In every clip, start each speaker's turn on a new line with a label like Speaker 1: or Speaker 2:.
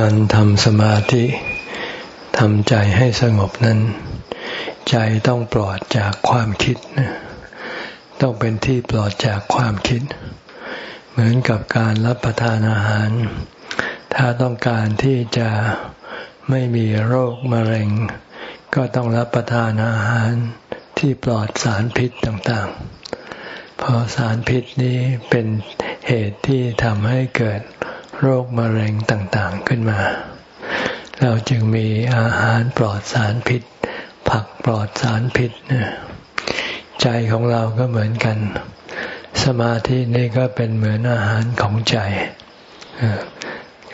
Speaker 1: การทำสมาธิทำใจให้สงบนั้น ใจต้องปลอดจากความคิด ต้องเป็นที่ปลอดจากความคิด เหมือนกับการรับประทานอาหาร ถ้าต้องการที่จะไม่มีโรคมะเร็ง ก็ต้องรับประทานอาหารที่ปลอดสารพิษต่างๆ เพราะสารพิษนี้เป็นเหตุที่ทำให้เกิด โรคมะเร็งต่างๆขึ้นมา เราจึงมีอาหารปลอดสารพิษ ผักปลอดสารพิษใจของเราก็เหมือนกัน สมาธินี่ก็เป็นเหมือนอาหารของใจ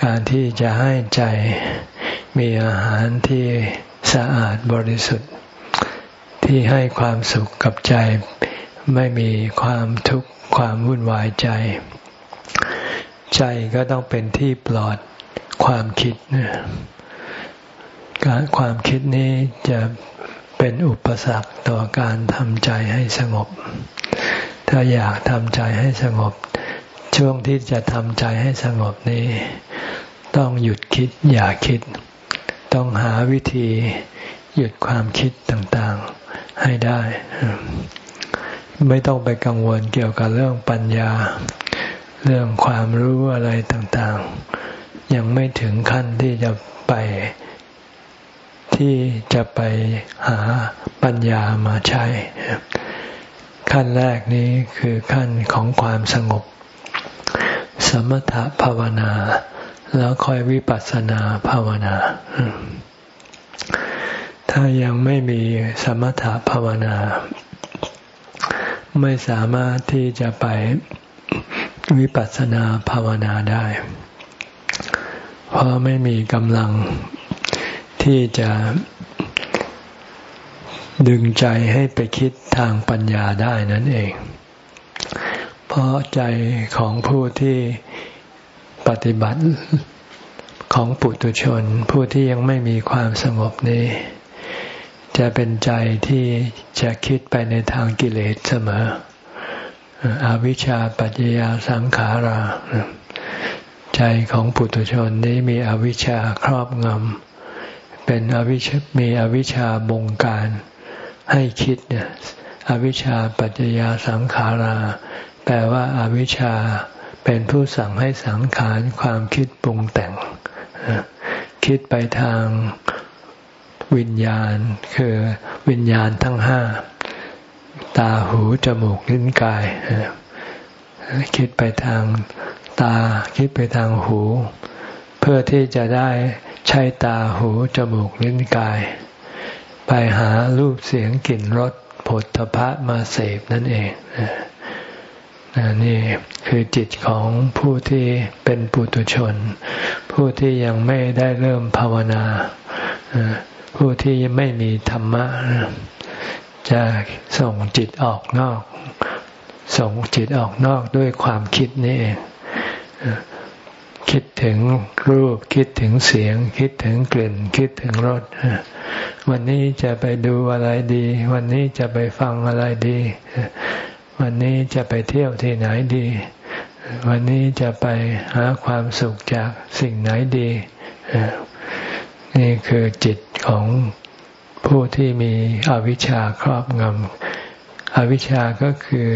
Speaker 1: การที่จะให้ใจมีอาหารที่สะอาดบริสุทธิ์ ที่ให้ความสุขกับใจไม่มีความทุกข์ความวุ่นวายใจ ใจก็ต้องเป็นที่ปลอดความคิดการความคิดนี้จะเป็นอุปสรรคต่อการทำใจให้สงบ ถ้าอยากทำใจให้สงบ ช่วงที่จะทำใจให้สงบนี้ ต้องหยุดคิดอย่าคิด ต้องหาวิธีหยุดความคิดต่างๆให้ได้ ไม่ต้องไปกังวลเกี่ยวกับเรื่องปัญญา เรื่องความรู้อะไรต่างๆ ยังไม่ถึงขั้นที่จะไปที่จะไปหาปัญญามาใช้ ขั้นแรกนี้คือขั้นของความสงบ สมถภาวนา แล้วค่อยวิปัสสนาภาวนา ถ้ายังไม่มีสมถภาวนา ไม่สามารถที่จะไป วิปัสสนาภาวนาได้ เพราะไม่มีกำลังที่จะดึงใจให้ไปคิดทางปัญญาได้นั่นเอง เพราะใจของผู้ที่ปฏิบัติของปุถุชน ผู้ที่ยังไม่มีความสงบนี้ จะเป็นใจที่จะคิดไปในทางกิเลสเสมอ อวิชชาปัจจยาสังขารา ใจของปุถุชนนี้มีอวิชชาครอบงำเป็นอวิชมีอวิชชาบงการให้คิดเนี่ยอวิชชาปัจจยาสังขารา แปลว่าอาวิชชาเป็นผู้สั่งให้สังขารความคิดปรุงแต่ง คิดไปทางวิญญาณคือวิญญาณทั้งห้า ตาหูจมูกลิ้นกาย คิดไปทางตาคิดไปทางหู เพื่อที่จะได้ใช้ตาหูจมูกลิ้นกาย ไปหารูปเสียงกลิ่นรสผลทพะมาเสพนั่นเองนี่คือจิตของผู้ที่เป็นปุถุชน ผู้ที่ยังไม่ได้เริ่มภาวนา ผู้ที่ไม่มีธรรมะ จะส่งจิตออกนอก ส่งจิตออกนอกด้วยความคิดนี่เองคิดถึงรูปคิดถึงเสียง คิดถึงกลิ่น คิดถึงรสวันนี้จะไปดูอะไรดี วันนี้จะไปฟังอะไรดี วันนี้จะไปเที่ยวที่ไหนดี วันนี้จะไปหาความสุขจากสิ่งไหนดีนี่คือจิตของ ผู้ที่มีอวิชชาครอบงำอวิชชาก็คือ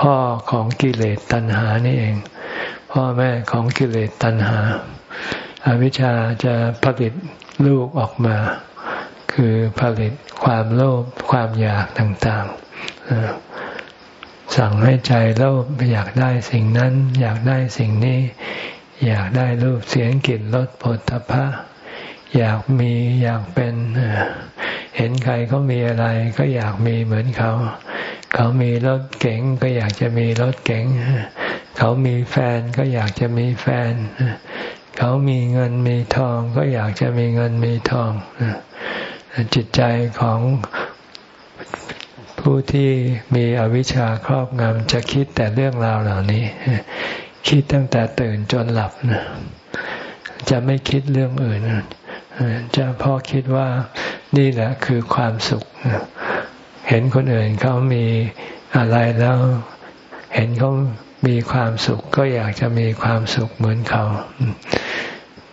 Speaker 1: พ่อของกิเลสตัณหานี่เอง พ่อแม่ของกิเลสตัณหาอาวิชชาจะผลิตลูกออกมา คือผลิตความโลภความอยากต่างๆ สั่งให้ใจโลภอยากได้สิ่งนั้น อยากได้สิ่งนี้ อยากได้รูปเสียงกลิ่นรสผลตภะอยากมีอยากเป็น เห็นใครเขามีอะไรก็อยากมีเหมือนเขา เขามีรถเก๋งก็อยากจะมีรถเก๋ง เขามีแฟนก็อยากจะมีแฟน เขามีเงินมีทองก็อยากจะมีเงินมีทอง จิตใจของผู้ที่มีอวิชชาครอบงำจะคิดแต่เรื่องราวเหล่านี้ คิดตั้งแต่ตื่นจนหลับนะจะไม่คิดเรื่องอื่น จะพ่อคิดว่านี่แหละคือความสุข เห็นคนอื่นเขามีอะไรแล้ว เห็นเขามีความสุข ก็อยากจะมีความสุขเหมือนเขา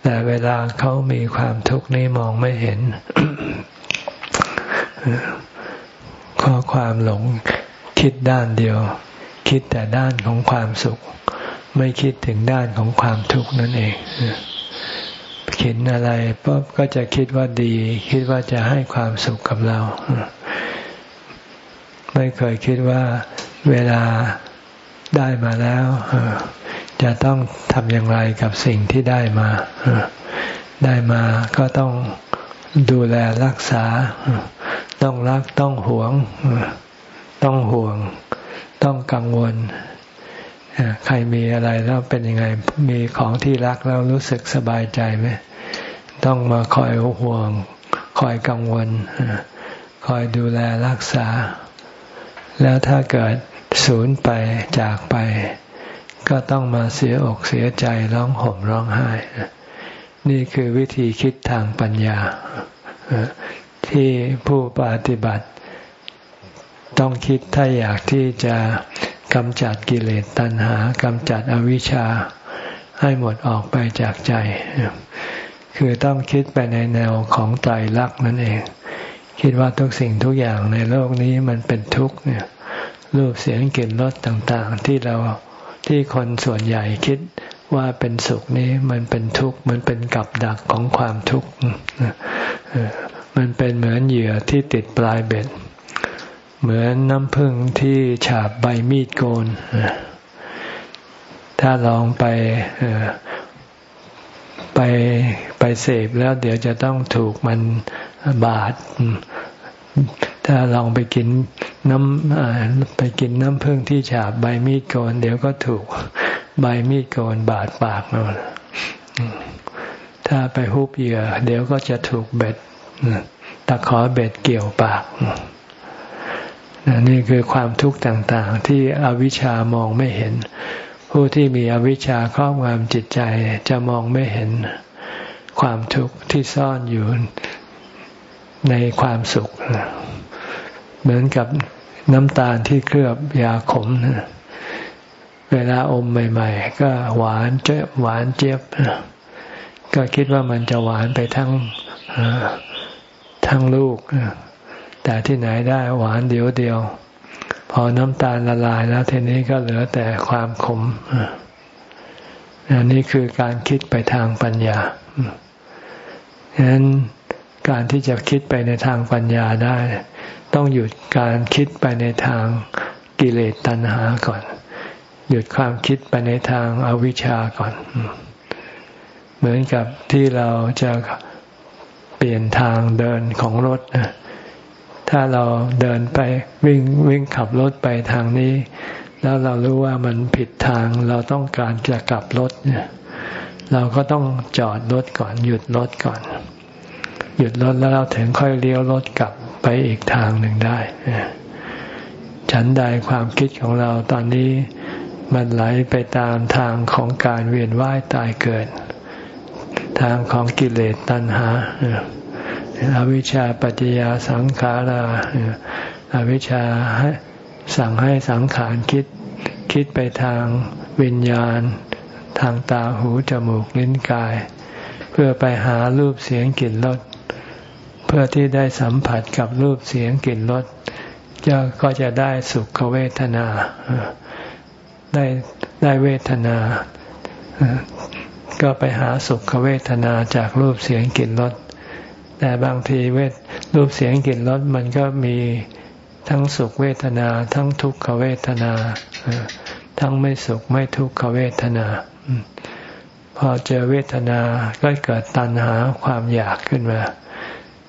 Speaker 1: แต่เวลาเขามีความทุกข์นี้มองไม่เห็น ข้อความหลงคิดด้านเดียว คิดแต่ด้านของความสุข ไม่คิดถึงด้านของความทุกข์นั่นเอง คิดอะไรปุ๊บก็จะคิดว่าดี คิดว่าจะให้ความสุขกับเรา ไม่เคยคิดว่าเวลาได้มาแล้วจะต้องทำอย่างไรกับสิ่งที่ได้มาได้มาก็ต้องดูแลรักษา ต้องรักต้องหวง ต้องห่วง ต้องกังวล ใครมีอะไรแล้วเป็นยังไง มีของที่รักแล้วรู้สึกสบายใจไหมต้องมาคอยห่วง คอยกังวล คอยดูแลรักษา แล้วถ้าเกิดสูญไปจากไป ก็ต้องมาเสียอกเสียใจร้องห่มร้องไห้ นี่คือวิธีคิดทางปัญญา ที่ผู้ปฏิบัติ ต้องคิดถ้าอยากที่จะ กำจัดกิเลสตัณหากำจัดอวิชชาให้หมดออกไปจากใจ คือต้องคิดไปในแนวของใจรักนั่นเอง คิดว่าทุกสิ่งทุกอย่างในโลกนี้มันเป็นทุกข์เนี่ยรูปเสียงกลิ่นรสต่างๆ ที่เราที่คนส่วนใหญ่คิดว่าเป็นสุขนี้มันเป็นทุกข์มันเป็นกับดักของความทุกข์มันเป็นเหมือนเหยื่อที่ติดปลายเบ็ด เหมือนน้ำผึ้งที่ฉาบใบมีดโกน ถ้าลองไปไปไปเสพแล้วเดี๋ยวจะต้องถูกมันบาด ถ้าลองไปกินน้ำไปกินน้ำผึ้งที่ฉาบใบมีดโกน เดี๋ยวก็ถูกใบมีดโกนบาดปากเอาถ้าไปฮุบเหยื่อ เดี๋ยวก็จะถูกเบ็ดตะขอเบ็ดเกี่ยวปาก นี่คือความทุกข์ต่างๆ ที่อวิชชามองไม่เห็น ผู้ที่มีอวิชชาครอบงำจิตใจจะมองไม่เห็นความทุกข์ที่ซ่อนอยู่ในความสุข เหมือนกับน้ำตาลที่เคลือบยาขม เวลาอมใหม่ ๆ ก็หวานเจี๊ยบหวานเจี๊ยบ ก็คิดว่ามันจะหวานไปทั้งทั้งลูก แต่ที่ไหนได้หวานเดียวเดียว พอน้ำตาลละลายแล้วทีนี้ก็เหลือแต่ความขมอันนี้คือการคิดไปทางปัญญาดังนั้นการที่จะคิดไปในทางปัญญาได้ ต้องหยุดการคิดไปในทางกิเลสตัณหาก่อน หยุดความคิดไปในทางอาวิชชาก่อน เหมือนกับที่เราจะเปลี่ยนทางเดินของรถ ถ้าเราเดินไปวิ่งวิ่งขับรถไปทางนี้ แล้วเรารู้ว่ามันผิดทางเราต้องการจะกลับรถเนี่ยเราก็ต้องจอดรถก่อนหยุดรถก่อน หยุดรถแล้วเราถึงค่อยเลี้ยวรถกลับไปอีกทางหนึ่งได้ฉันใดความคิดของเราตอนนี้มันไหลไปตามทางของการเวียนว่ายตายเกิด ทางของกิเลสตัณหา อวิชชาปัจจยาสังขาราอวิชชาสั่งให้สังขารคิด คิดไปทางวิญญาณ ทางตาหูจมูกลิ้นกาย เพื่อไปหารูปเสียงกลิ่นรสเพื่อที่ได้สัมผัสกับรูปเสียงกลิ่นรสจะก็จะได้สุขเวทนา ได้ได้เวทนา ก็ไปหาสุขเวทนาจากรูปเสียงกลิ่นรส แต่บางทีเวทรูปเสียงกลิ่นรสมันก็มีทั้งสุขเวทนา ทั้งทุกขเวทนา ทั้งไม่สุขไม่ทุกขเวทนา พอเจอเวทนาก็เกิดตัณหาความอยากขึ้นมา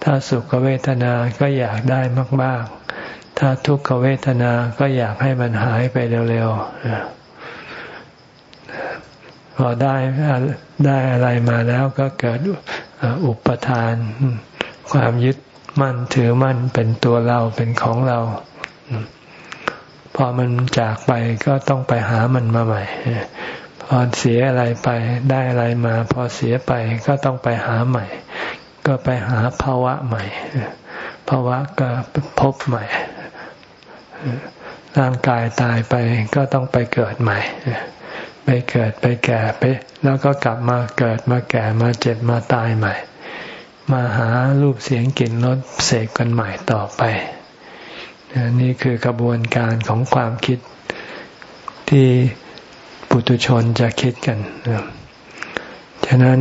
Speaker 1: ถ้าสุขเวทนาก็อยากได้มาก ๆ ถ้าทุกขเวทนาก็อยากให้มันหายไปเร็วๆพอได้ได้อะไรมาแล้วก็เกิด อุปทาน ความยึดมั่นถือมั่นเป็นตัวเราเป็นของเรา พอมันจากไปก็ต้องไปหามันมาใหม่ พอเสียอะไรไปได้อะไรมา พอเสียไปก็ต้องไปหาใหม่ ก็ไปหาภาวะใหม่ภาวะก็พบใหม่ร่างกายตายไปก็ต้องไปเกิดใหม่ ไปเกิดไปแก่ไป แล้วก็กลับมาเกิดมาแก่มาเจ็บมาตายใหม่ มาหารูปเสียงกลิ่นรสเสกกันใหม่ต่อไปนี่คือกระบวนการของความคิดที่ปุถุชนจะคิดกันฉะนั้น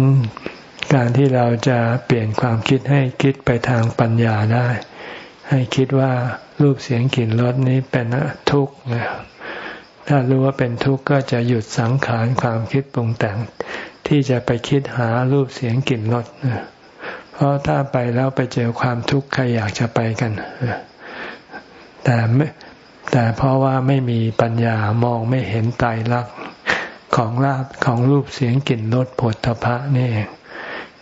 Speaker 1: การที่เราจะเปลี่ยนความคิดให้คิดไปทางปัญญาได้ ให้คิดว่ารูปเสียงกลิ่นรสนี้เป็นทุกข์ ถ้ารู้ว่าเป็นทุกข์ก็จะหยุดสังขารความคิดปรุงแต่ง ที่จะไปคิดหารูปเสียงกลิ่นรสเพราะถ้าไปแล้วไปเจอความทุกข์ใครอยากจะไปกันแต่ไม่แต่เพราะว่าไม่มีปัญญามองไม่เห็นไตรลักษณ์ของลาบของรูปเสียงกลิ่นรสผลทพะนี่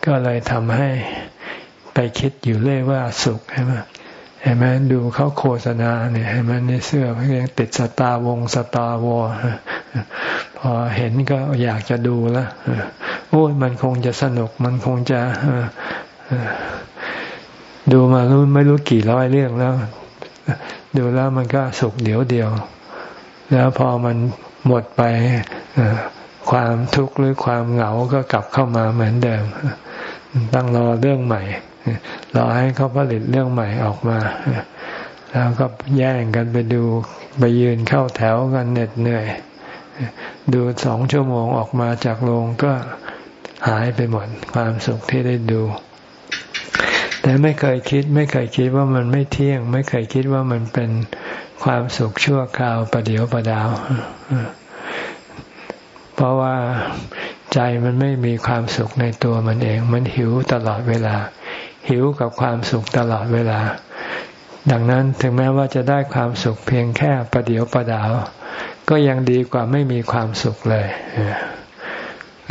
Speaker 1: ก็เลยทำให้ไปคิดอยู่เรื่อยว่าสุขใช่ไหม เห็นไหมดูเขาโฆษณาเนี่ยเห็นไหมในเสื้อเขายังติดสตาร์วงสตาร์วอพอเห็นก็อยากจะดูล้วโอ้ยมันคงจะสนุกมันคงจะดูมารู้ไม่รู้กี่ร้อยเรื่องแล้ว ดูแล้วมันก็สุขเดี๋ยวเดียว แล้วพอมันหมดไปความทุกข์หรือความเหงาก็กลับเข้ามาเหมือนเดิม ตั้งรอเรื่องใหม่ รอให้เขาผลิตเรื่องใหม่ออกมา แล้วก็แย่งกันไปดูไปยืนเข้าแถวกันเหน็ดเหนื่อย ดูสองชั่วโมงออกมาจากโรงก็หายไปหมดความสุขที่ได้ดู แต่ไม่เคยคิด ไม่เคยคิดว่ามันไม่เที่ยง ไม่เคยคิดว่ามันเป็นความสุขชั่วคราวประเดียวประดาว เพราะว่าใจมันไม่มีความสุขในตัวมันเอง มันหิวตลอดเวลา หิวกับความสุขตลอดเวลา ดังนั้นถึงแม้ว่าจะได้ความสุขเพียงแค่ประเดียวประดาว ก็ยังดีกว่าไม่มีความสุขเลย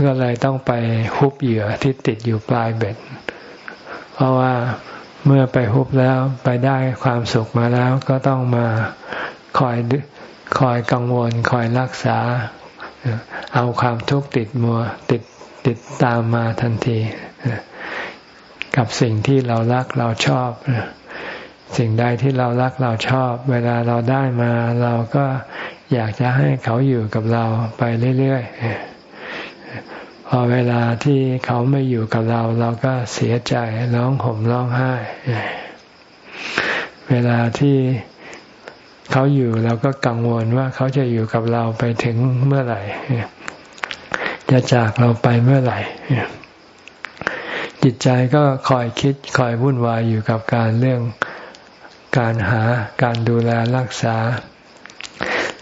Speaker 1: ก็เลยต้องไปฮุบเหยื่อที่ติดอยู่ปลายเบ็ด เพราะว่าเมื่อไปฮุบแล้วไปได้ความสุขมาแล้วก็ต้องมาคอยคอยกังวล คอยรักษา เอาความทุกข์ติดมัวติดติดตามมาทันที กับสิ่งที่เรารักเราชอบ สิ่งใดที่เรารักเราชอบ เวลาเราได้มาเราก็อยากจะให้เขาอยู่กับเราไปเรื่อยๆ พอเวลาที่เขาไม่อยู่กับเรา เราก็เสียใจร้องห่มร้องไห้ เวลาที่เขาอยู่เราก็กังวลว่าเขาจะอยู่กับเราไปถึงเมื่อไหร่ จะจากเราไปเมื่อไหร่ จิตใจก็คอยคิดคอยวุ่นวายอยู่กับการเรื่องการหาการดูแลรักษา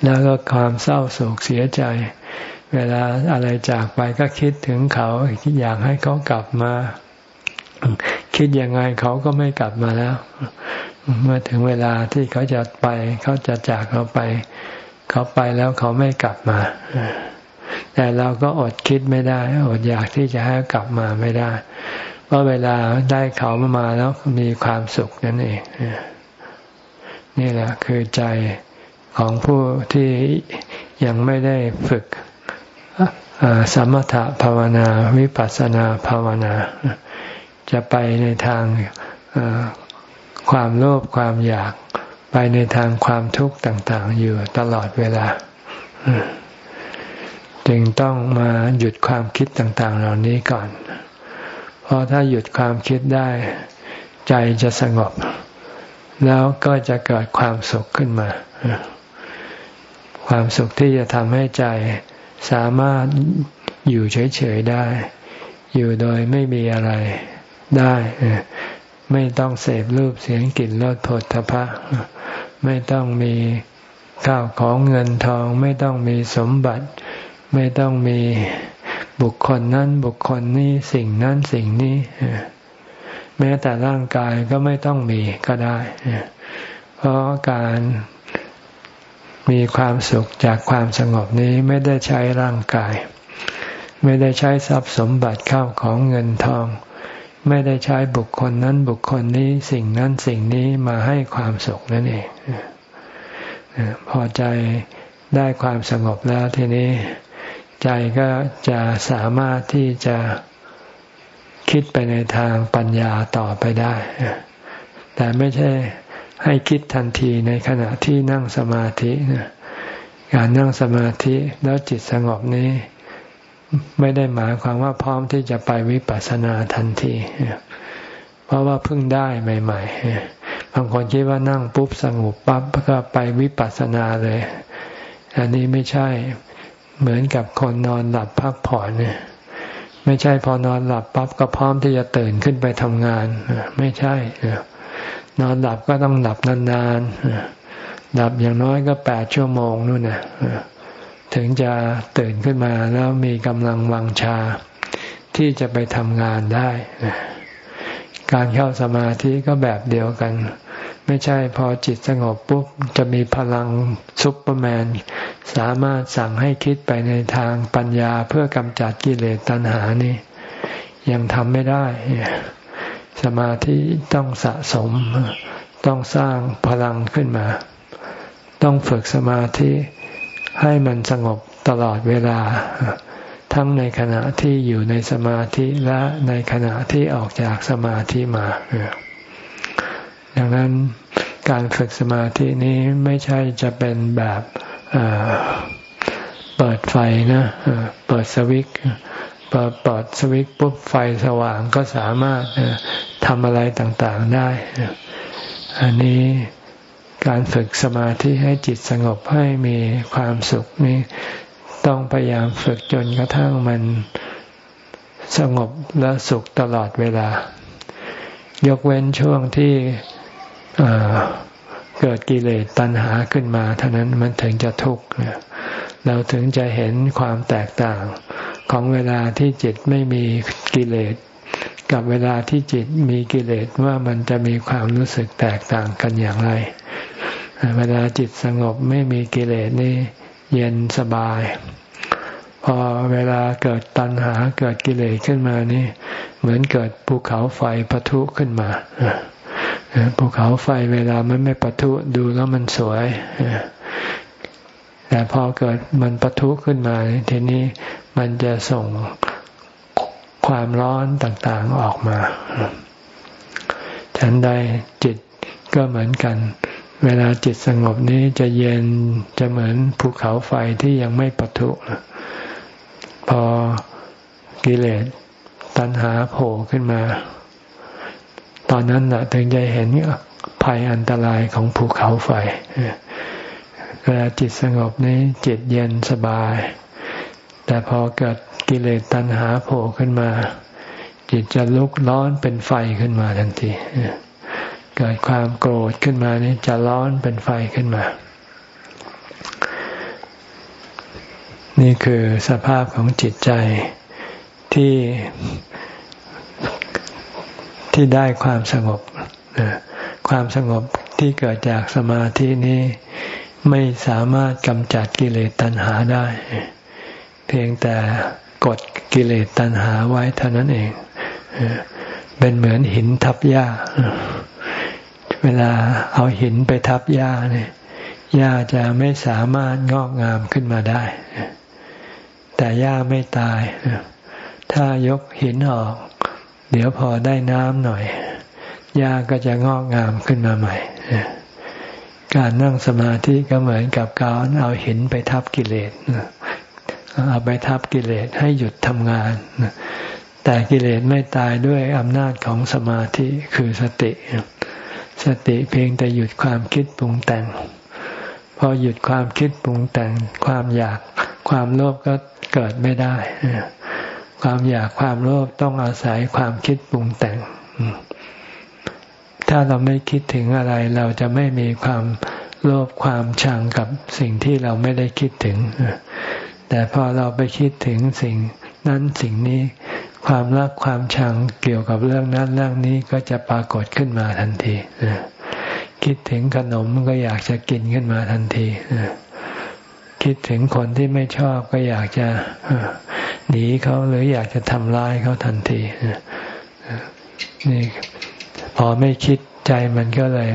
Speaker 1: แล้วก็ความเศร้าโศกเสียใจ เวลาอะไรจากไปก็คิดถึงเขาอยากให้เขากลับมา คิดยังไงเขาก็ไม่กลับมาแล้ว เมื่อถึงเวลาที่เขาจะไป เขาจะจากเราไป เขาไปแล้วเขาไม่กลับมา แต่เราก็อดคิดไม่ได้ อดอยากที่จะให้กลับมาไม่ได้ เพราะเวลาได้เขามามาแล้วมีความสุขนั่นเอง นี่แหละคือใจของผู้ที่ยังไม่ได้ฝึกสมถะภาวนาวิปัสสนาภาวนา จะไปในทางความโลภความอยาก ไปในทางความทุกข์ต่าง ๆ อยู่ตลอดเวลา จึงต้องมาหยุดความคิดต่างๆ เหล่านี้ก่อน เพราะถ้าหยุดความคิดได้ ใจจะสงบ แล้วก็จะเกิดความสุขขึ้นมา ความสุขที่จะทำให้ใจสามารถอยู่เฉยๆได้ อยู่โดยไม่มีอะไรได้ ไม่ต้องเสพรูปเสียงกลิ่นรสผลทพะ ไม่ต้องมีข้าวของเงินทอง ไม่ต้องมีสมบัติ ไม่ต้องมีบุคคลนั้นบุคคลนี้สิ่งนั้นสิ่งนี้ แม้แต่ร่างกายก็ไม่ต้องมีก็ได้ เพราะการมีความสุขจากความสงบนี้ไม่ได้ใช้ร่างกาย ไม่ได้ใช้ทรัพย์สมบัติเข้าของเงินทอง ไม่ได้ใช้บุคคลนั้นบุคคลนี้สิ่งนั้นสิ่งนี้มาให้ความสุขนั่นเองพอใจได้ความสงบแล้วทีนี้ ใจก็จะสามารถที่จะคิดไปในทางปัญญาต่อไปได้ แต่ไม่ใช่ให้คิดทันทีในขณะที่นั่งสมาธิการนั่งสมาธิแล้วจิตสงบนี้ ไม่ได้หมายความว่าพร้อมที่จะไปวิปัสสนาทันที เพราะว่าเพิ่งได้ใหม่ๆบางคนคิดว่านั่งปุ๊บสงบปั๊บก็ไปวิปัสสนาเลย อันนี้ไม่ใช่ เหมือนกับคนนอนหลับพักผ่อนเนี่ย ไม่ใช่พอนอนหลับปั๊บก็พร้อมที่จะตื่นขึ้นไปทำงาน ไม่ใช่ นอนหลับก็ต้องหลับนานๆหลับอย่างน้อยก็แปดชั่วโมงนู่นนะถึงจะตื่นขึ้นมาแล้วมีกำลังวังชาที่จะไปทำงานได้ การเข้าสมาธิก็แบบเดียวกัน ไม่ใช่พอจิตสงบปุ๊บจะมีพลังซุปเปอร์แมน สามารถสั่งให้คิดไปในทางปัญญาเพื่อกำจัดกิเลสตัณหานี่ ยังทำไม่ได้ สมาธิต้องสะสม ต้องสร้างพลังขึ้นมา ต้องฝึกสมาธิให้มันสงบตลอดเวลา ทั้งในขณะที่อยู่ในสมาธิและในขณะที่ออกจากสมาธิมา ดังนั้นการฝึกสมาธินี้ไม่ใช่จะเป็นแบบเปิดไฟนะเปิดสวิตพอเปิดสวิตปุ๊บไฟสว่างก็สามารถทำอะไรต่างๆได้ อันนี้การฝึกสมาธิให้จิตสงบให้มีความสุขนี้ต้องพยายามฝึกจนกระทั่งมันสงบและสุขตลอดเวลา ยกเว้นช่วงที่ เกิดกิเลสตัณหาขึ้นมาเท่านั้นมันถึงจะทุกข์เราถึงจะเห็นความแตกต่างของเวลาที่จิตไม่มีกิเลส กับเวลาที่จิตมีกิเลสว่ามันจะมีความรู้สึกแตกต่างกันอย่างไร เวลาจิตสงบไม่มีกิเลสนี่เย็นสบาย พอเวลาเกิดตัณหาเกิดกิเลสขึ้นมานี่ เหมือนเกิดภูเขาไฟปะทุขึ้นมา ภูเขาไฟเวลามันไม่ปะทุดูแล้วมันสวยแต่พอเกิดมันปะทุขึ้นมาทีนี้มันจะส่งความร้อนต่างๆออกมา ฉันใดจิตก็เหมือนกัน เวลาจิตสงบนี้จะเย็นจะเหมือนภูเขาไฟที่ยังไม่ปะทุ พอกิเลสตัณหาโผล่ขึ้นมา ตอนนั้นนะถึงจะเห็นภัยอันตรายของภูเขาไฟเวลาจิตสงบนี้จิตเย็นสบาย แต่พอเกิดกิเลสตัณหาโผล่ขึ้นมา จิตจะลุกร้อนเป็นไฟขึ้นมาทันทีเกิดความโกรธขึ้นมานี่จะร้อนเป็นไฟขึ้นมา นี่คือสภาพของจิตใจที่ ที่ได้ความสงบความสงบที่เกิดจากสมาธินี้ไม่สามารถกำจัดกิเลสตัณหาได้ เพียงแต่กดกิเลสตัณหาไว้เท่านั้นเอง เป็นเหมือนหินทับหญ้า เวลาเอาหินไปทับหญ้าเนี่ยหญ้าจะไม่สามารถงอกงามขึ้นมาได้ แต่หญ้าไม่ตาย ถ้ายกหินออก เดี๋ยวพอได้น้ำหน่อยหญ้าก็จะงอกงามขึ้นมาใหม่ การนั่งสมาธิก็เหมือนกับการเอาหินไปทับกิเลสเอาไปทับกิเลสให้หยุดทำงานแต่กิเลสไม่ตายด้วยอำนาจของสมาธิคือสติ สติเพียงแต่หยุดความคิดปรุงแต่ง พอหยุดความคิดปรุงแต่งความอยากความโลภก็เกิดไม่ได้ ความอยากความโลภต้องอาศัยความคิดปรุงแต่ง ถ้าเราไม่คิดถึงอะไร เราจะไม่มีความโลภความชังกับสิ่งที่เราไม่ได้คิดถึง แต่พอเราไปคิดถึงสิ่งนั้นสิ่งนี้ ความรักความชังเกี่ยวกับเรื่องนั้นเรื่องนี้ก็จะปรากฏขึ้นมาทันทีคิดถึงขนมก็อยากจะกินขึ้นมาทันทีคิดถึงคนที่ไม่ชอบก็อยากจะ หนีเขาหรืออยากจะทำร้ายเขาทันทีนี่พอไม่คิดใจมันก็เลย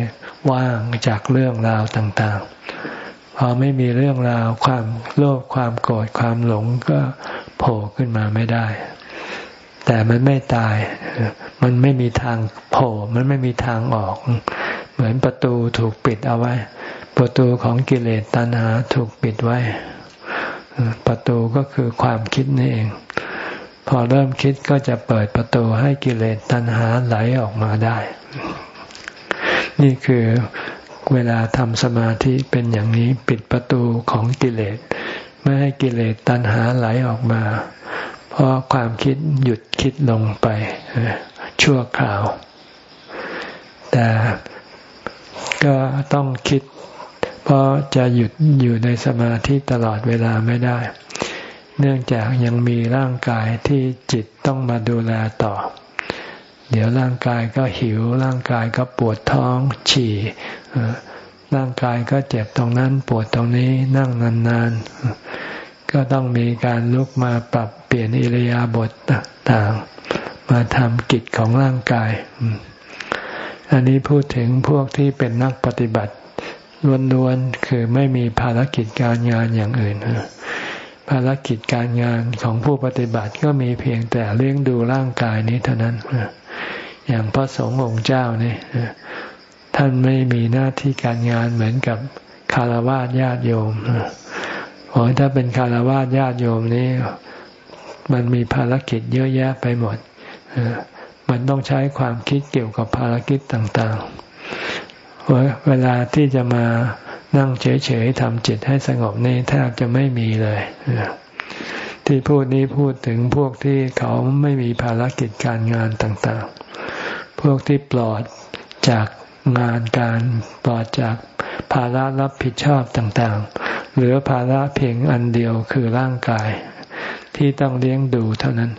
Speaker 1: ว่างจากเรื่องราวต่าง ๆ พอไม่มีเรื่องราวความโลภความโกรธความหลงก็โผล่ขึ้นมาไม่ได้ แต่มันไม่ตาย มันไม่มีทางโผล่ มันไม่มีทางออก เหมือนประตูถูกปิดเอาไว้ ประตูของกิเลสตัณหาถูกปิดไว้ ประตูก็คือความคิดนี่เอง พอเริ่มคิดก็จะเปิดประตูให้กิเลสตัณหาไหลออกมาได้ นี่คือเวลาทำสมาธิเป็นอย่างนี้ปิดประตูของกิเลส ไม่ให้กิเลสตัณหาไหลออกมา เพราะความคิดหยุดคิดลงไป ชั่วคราว แต่ก็ต้องคิด เพราะจะหยุดอยู่ในสมาธิตลอดเวลาไม่ได้ เนื่องจากยังมีร่างกายที่จิตต้องมาดูแลต่อ เดี๋ยวร่างกายก็หิว ร่างกายก็ปวดท้องฉี่ร่างกายก็เจ็บตรงนั้นปวดตรงนี้นั่งนานๆ ก็ต้องมีการลุกมาปรับเปลี่ยนอิริยาบถต่างๆ มาทำกิจของร่างกาย อันนี้พูดถึงพวกที่เป็นนักปฏิบัติ ล้วนๆคือไม่มีภารกิจการงานอย่างอื่นภารกิจการงานของผู้ปฏิบัติก็มีเพียงแต่เลี้ยงดูร่างกายนี้เท่านั้นอย่างพระสงฆ์องค์เจ้านี่ท่านไม่มีหน้าที่การงานเหมือนกับคารวะญาติโยมโอ้ถ้าเป็นคารวะญาติโยมนี่มันมีภารกิจเยอะแยะไปหมดมันต้องใช้ความคิดเกี่ยวกับภารกิจต่างๆ เวลาที่จะมานั่งเฉยๆทำจิตให้สงบนี่แทบจะไม่มีเลยที่พูดนี้พูดถึงพวกที่เขาไม่มีภารกิจการงานต่างๆ พวกที่ปลอดจากงานการปลอดจากภาระรับผิดชอบต่างๆ เหลือภาระเพียงอันเดียวคือร่างกาย ที่ต้องเลี้ยงดูเท่านั้น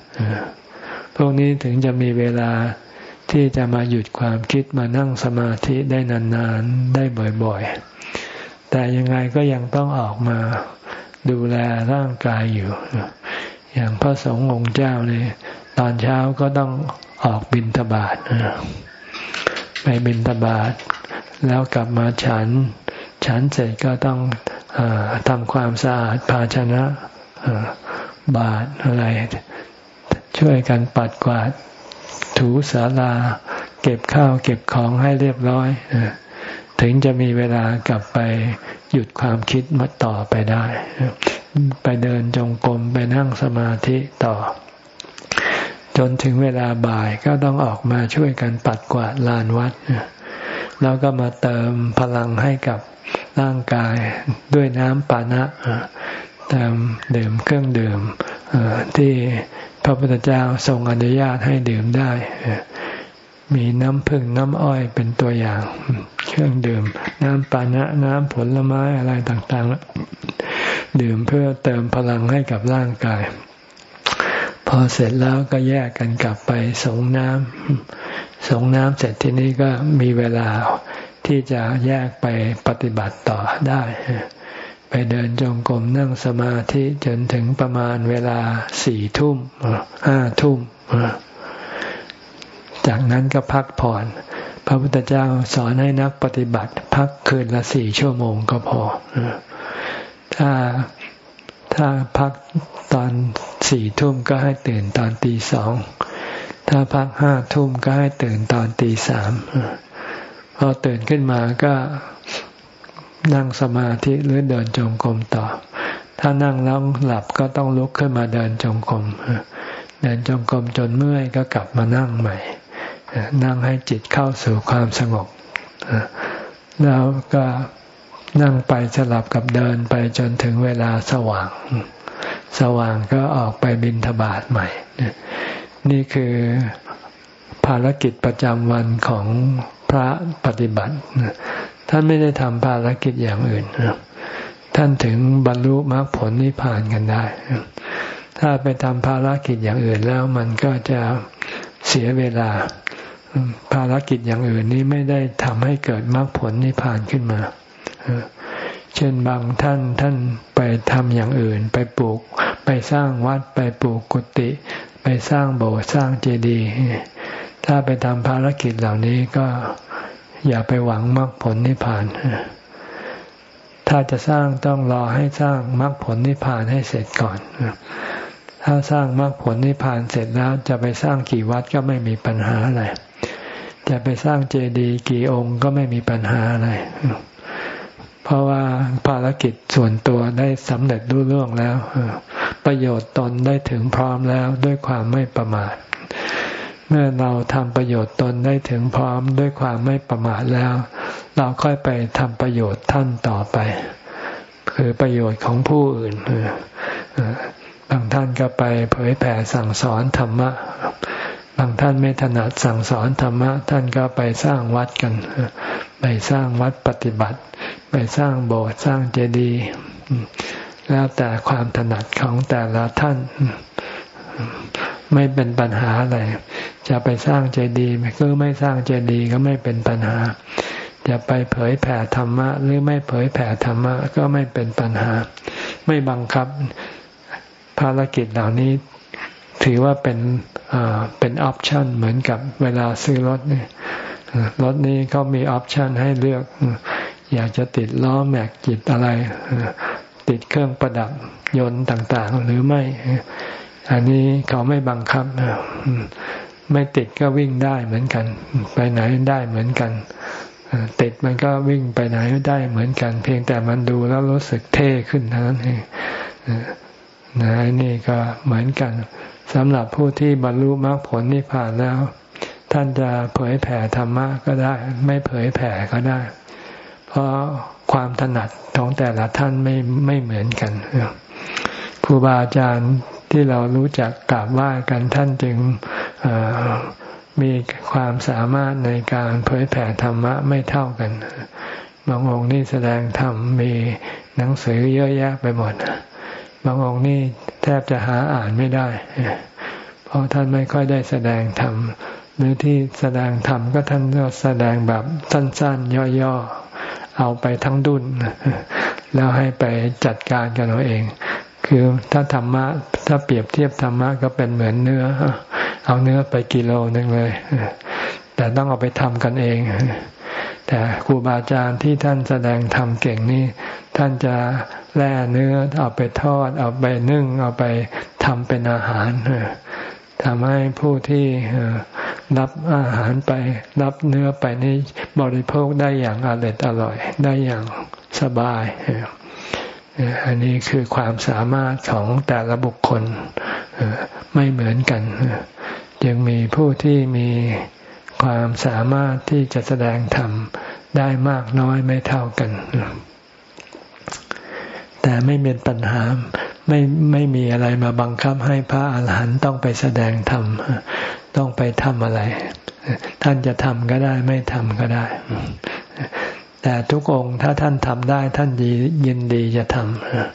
Speaker 1: พวกนี้ถึงจะมีเวลา ที่จะมาหยุดความคิดมานั่งสมาธิได้นานๆได้บ่อยๆ แต่ยังไงก็ยังต้องออกมาดูแลร่างกายอยู่ อย่างพระสงฆ์องค์เจ้าเนี่ยตอนเช้าก็ต้องออกบินทบาทไปบินตบาทแล้วกลับมาฉัน ฉันเสร็จก็ต้องอทำความสะอาดภาชนะบาทอะไร ช่วยกันปัดกวาด ถูสาราเก็บข้าวเก็บของให้เรียบร้อย ถึงจะมีเวลากลับไปหยุดความคิดมาต่อไปได้ ไปเดินจงกรมไปนั่งสมาธิต่อ จนถึงเวลาบ่ายก็ต้องออกมาช่วยกันปัดกวาดลานวัด แล้วก็มาเติมพลังให้กับร่างกายด้วยน้ำปานะเติมดื่มเครื่องดื่มที่ พระพุทธเจ้าทรงอนุญาตให้ดื่มได้ มีน้ำพึ่งน้ำอ้อยเป็นตัวอย่าง เครื่องดื่ม น้ำปานะน้ำผลไม้อะไรต่างๆ ดื่มเพื่อเติมพลังให้กับร่างกาย พอเสร็จแล้วก็แยกกันกลับไปสงน้ำสงน้ำเสร็จที่นี้ก็มีเวลาที่จะแยกไปปฏิบัติต่อได้ ไปเดินจงกรมนั่งสมาธิจนถึงประมาณเวลาสี่ทุ่มห้าทุ่ม จากนั้นก็พักผ่อน พระพุทธเจ้าสอนให้นักปฏิบัติ พักคืนละสี่ชั่วโมงก็พอ ถ้าถ้าพักตอนสี่ทุ่มก็ให้ตื่นตอนตีสอง ถ้าพักห้าทุ่มก็ให้ตื่นตอนตีสามพอตื่นขึ้นมาก็ นั่งสมาธิหรือเดินจงกรมต่อ ถ้านั่งแล้วหลับก็ต้องลุกขึ้นมาเดินจงกรมเดินจงกรมจนเมื่อยก็กลับมานั่งใหม่ นั่งให้จิตเข้าสู่ความสงบ แล้วก็นั่งไปสลับกับเดินไปจนถึงเวลาสว่าง สว่างก็ออกไปบินทบาทใหม่ นี่คือภารกิจประจำวันของพระปฏิบัติ ท่านไม่ได้ทำภารกิจอย่างอื่นท่านถึงบรรลุมรรคผลนิพพานกันได้ ถ้าไปทำภารกิจอย่างอื่นแล้วมันก็จะเสียเวลา ภารกิจอย่างอื่นนี้ไม่ได้ทำให้เกิดมรรคผลนิพพานขึ้นมา เช่นบางท่านท่านไปทำอย่างอื่น ไปปลูก ไปสร้างวัดไปปลูกกุฏิไปสร้างโบสถ์สร้างเจดีย์ถ้าไปทำภารกิจเหล่านี้ก็ อย่าไปหวังมรรคผลนิพพาน ถ้าจะสร้างต้องรอให้สร้างมรรคผลนิพพานให้เสร็จก่อน ถ้าสร้างมรรคผลนิพพานเสร็จแล้วจะไปสร้างกี่วัดก็ไม่มีปัญหาอะไร จะไปสร้างเจดีย์กี่องค์ก็ไม่มีปัญหาอะไร เพราะว่าภารกิจส่วนตัวได้สำเร็จรุ่ร่วงแล้ว ประโยชน์ตนได้ถึงพร้อมแล้วด้วยความไม่ประมาท เมื่อเราทำประโยชน์ตนได้ถึงพร้อมด้วยความไม่ประมาทแล้ว เราค่อยไปทำประโยชน์ท่านต่อไป คือประโยชน์ของผู้อื่นบางท่านก็ไปเผยแผ่สั่งสอนธรรมะบางท่านไม่ถนัดสั่งสอนธรรมะ ท่านก็ไปสร้างวัดกัน ไปสร้างวัดปฏิบัติ ไปสร้างโบสถ์สร้างเจดีย์แล้วแต่ความถนัดของแต่ละท่าน ไม่เป็นปัญหาอะไร จะไปสร้างเจดีย์ก็ไม่สร้างเจดีย์ก็ไม่เป็นปัญหา จะไปเผยแผ่ธรรมะ หรือไม่เผยแผ่ธรรมะ ก็ไม่เป็นปัญหา ไม่บังคับภารกิจเหล่านี้ถือว่าเป็นเป็นออปชันเหมือนกับเวลาซื้อรถนี่รถนี้เขามีออปชันให้เลือก อยากจะติดล้อแม็กจิตอะไร ติดเครื่องประดับยนต์ต่าง ๆ หรือไม่ อันนี้เขาไม่บังคับไม่ติดก็วิ่งได้เหมือนกัน ไปไหนได้เหมือนกันติดมันก็วิ่งไปไหนได้เหมือนกัน เพียงแต่มันดูแล้วรู้สึกเท่ขึ้นเท่านั้นเองนะนี่ก็เหมือนกันสำหรับผู้ที่บรรลุมรรคผลนิพพานแล้ว ท่านจะเผยแผ่ธรรมะก็ได้ ไม่เผยแผ่ก็ได้ เพราะความถนัดของแต่ละท่านไม่ไม่เหมือนกันครูบาอาจารย์ ที่เรารู้จักกราบไหว้กันท่านจึงมีความสามารถในการเผยแผ่ธรรมะไม่เท่ากัน บางองค์นี่แสดงธรรมมีหนังสือเยอะแยะไปหมด บางองค์นี่แทบจะหาอ่านไม่ได้ เพราะท่านไม่ค่อยได้แสดงธรรม หรือที่แสดงธรรมก็ท่านก็แสดงแบบสั้นๆ ย่อๆ เอาไปทั้งดุนแล้วให้ไปจัดการกันเอาเอง คือถ้าธรรมะถ้าเปรียบเทียบธรรมะก็เป็นเหมือนเนื้อ เอาเนื้อไปกิโลนึงเลย แต่ต้องเอาไปทำกันเอง แต่ครูบาอาจารย์ที่ท่านแสดงธรรมเก่งนี่ท่านจะแล่เนื้อเอาไปทอด เอาไปนึ่ง เอาไปทำเป็นอาหารทำให้ผู้ที่รับอาหารไปรับเนื้อไปนี่บริโภคได้อย่างอร่อยอร่อยได้อย่างสบาย อันนี้คือความสามารถของแต่ละบุคคลไม่เหมือนกันยังมีผู้ที่มีความสามารถที่จะแสดงธรรมได้มากน้อยไม่เท่ากัน แต่ไม่เป็นปัญหาไม่ไม่มีอะไรมาบังคับให้พระอาหารหันต์ต้องไปแสดงธรรมต้องไปทำอะไร ท่านจะทำก็ได้ไม่ทำก็ได้ แต่ทุกองค์ถ้าท่านทำได้ท่านยินดีจะท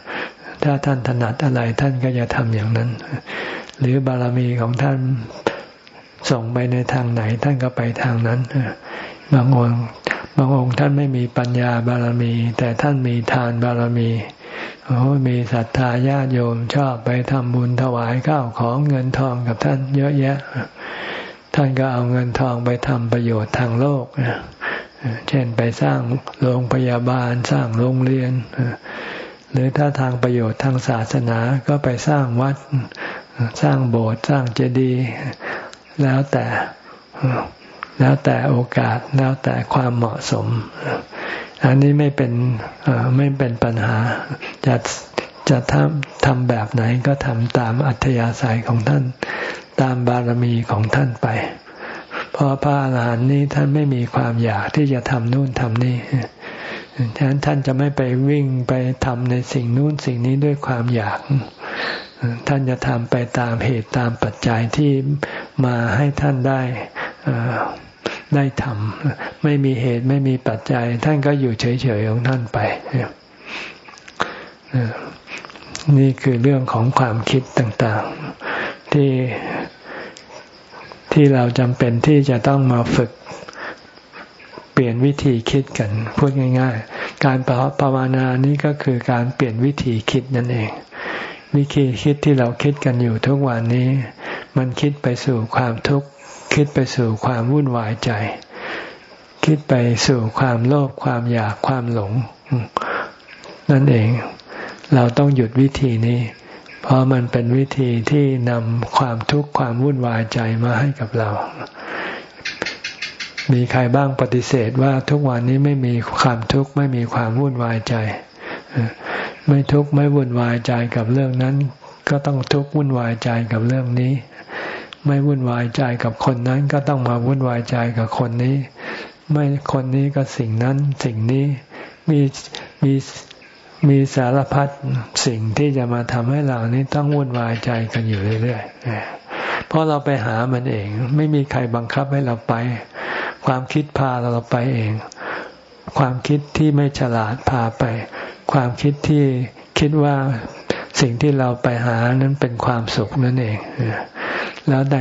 Speaker 1: ำถ้าท่านถนัดอะไรท่านก็จะทำอย่างนั้น หรือบารมีของท่านส่งไปในทางไหนท่านก็ไปทางนั้นบางองค์บางองค์ท่านไม่มีปัญญาบารมี แต่ท่านมีทานบารมีโอ้มีศรัทธาญาติโยมชอบไปทำบุญถวายข้าวของเงินทองกับท่านเยอะแยะ ท่านก็เอาเงินทองไปทำประโยชน์ทางโลก เช่นไปสร้างโรงพยาบาลสร้างโรงเรียน หรือถ้าทางประโยชน์ทางศาสนาก็ไปสร้างวัด สร้างโบสถ์สร้างเจดีย์แล้วแต่แล้วแต่โอกาสแล้วแต่ความเหมาะสม อันนี้ไม่เป็นไม่เป็นปัญหา จะจะทำทำแบบไหนก็ทำตามอัธยาศัยของท่าน ตามบารมีของท่านไป เพราะพระอาหารหันต์นี้ท่านไม่มีความอยากที่จะทำนู่นทำนี่ฉะนั้นท่านจะไม่ไปวิ่งไปทำในสิ่งนู้นสิ่งนี้ด้วยความอยาก ท่านจะทำไปตามเหตุตามปัจจัยที่มาให้ท่านได้ได้ทำไม่มีเหตุไม่มีปัจจัย ท่านก็อยู่เฉยๆของท่านไป นี่คือเรื่องของความคิดต่างๆ ที่ ที่เราจำเป็นที่จะต้องมาฝึกเปลี่ยนวิธีคิดกันพูดง่าย ๆ การภาวนานี้ก็คือการเปลี่ยนวิธีคิดนั่นเอง วิธีคิดที่เราคิดกันอยู่ทุกวันนี้ มันคิดไปสู่ความทุกข์คิดไปสู่ความวุ่นวายใจ คิดไปสู่ความโลภความอยากความหลง นั่นเอง เราต้องหยุดวิธีนี้ เพราะมันเป็นวิธีที่นำความทุกข์ความวุ่นวายใจมาให้กับเรา มีใครบ้างปฏิเสธว่าทุกวันนี้ไม่มีความทุกข์ไม่มีความวุ่นวายใจ ไม่ทุกข์ไม่วุ่นวายใจกับเรื่องนั้น ก็ต้องทุกข์วุ่นวายใจกับเรื่องนี้ ไม่วุ่นวายใจกับคนนั้น ก็ต้องมาวุ่นวายใจกับคนนี้ ไม่คนนี้ก็สิ่งนั้นสิ่งนี้มีมี มีสารพัดสิ่งที่จะมาทำให้เรานี้ต้องวุ่นวายใจกันอยู่เรื่อยๆเพราะเราไปหามันเอง ไม่มีใครบังคับให้เราไป ความคิดพาเราไปเอง ความคิดที่ไม่ฉลาดพาไป ความคิดที่คิดว่าสิ่งที่เราไปหานั้นเป็นความสุขนั่นเอง แล้วใน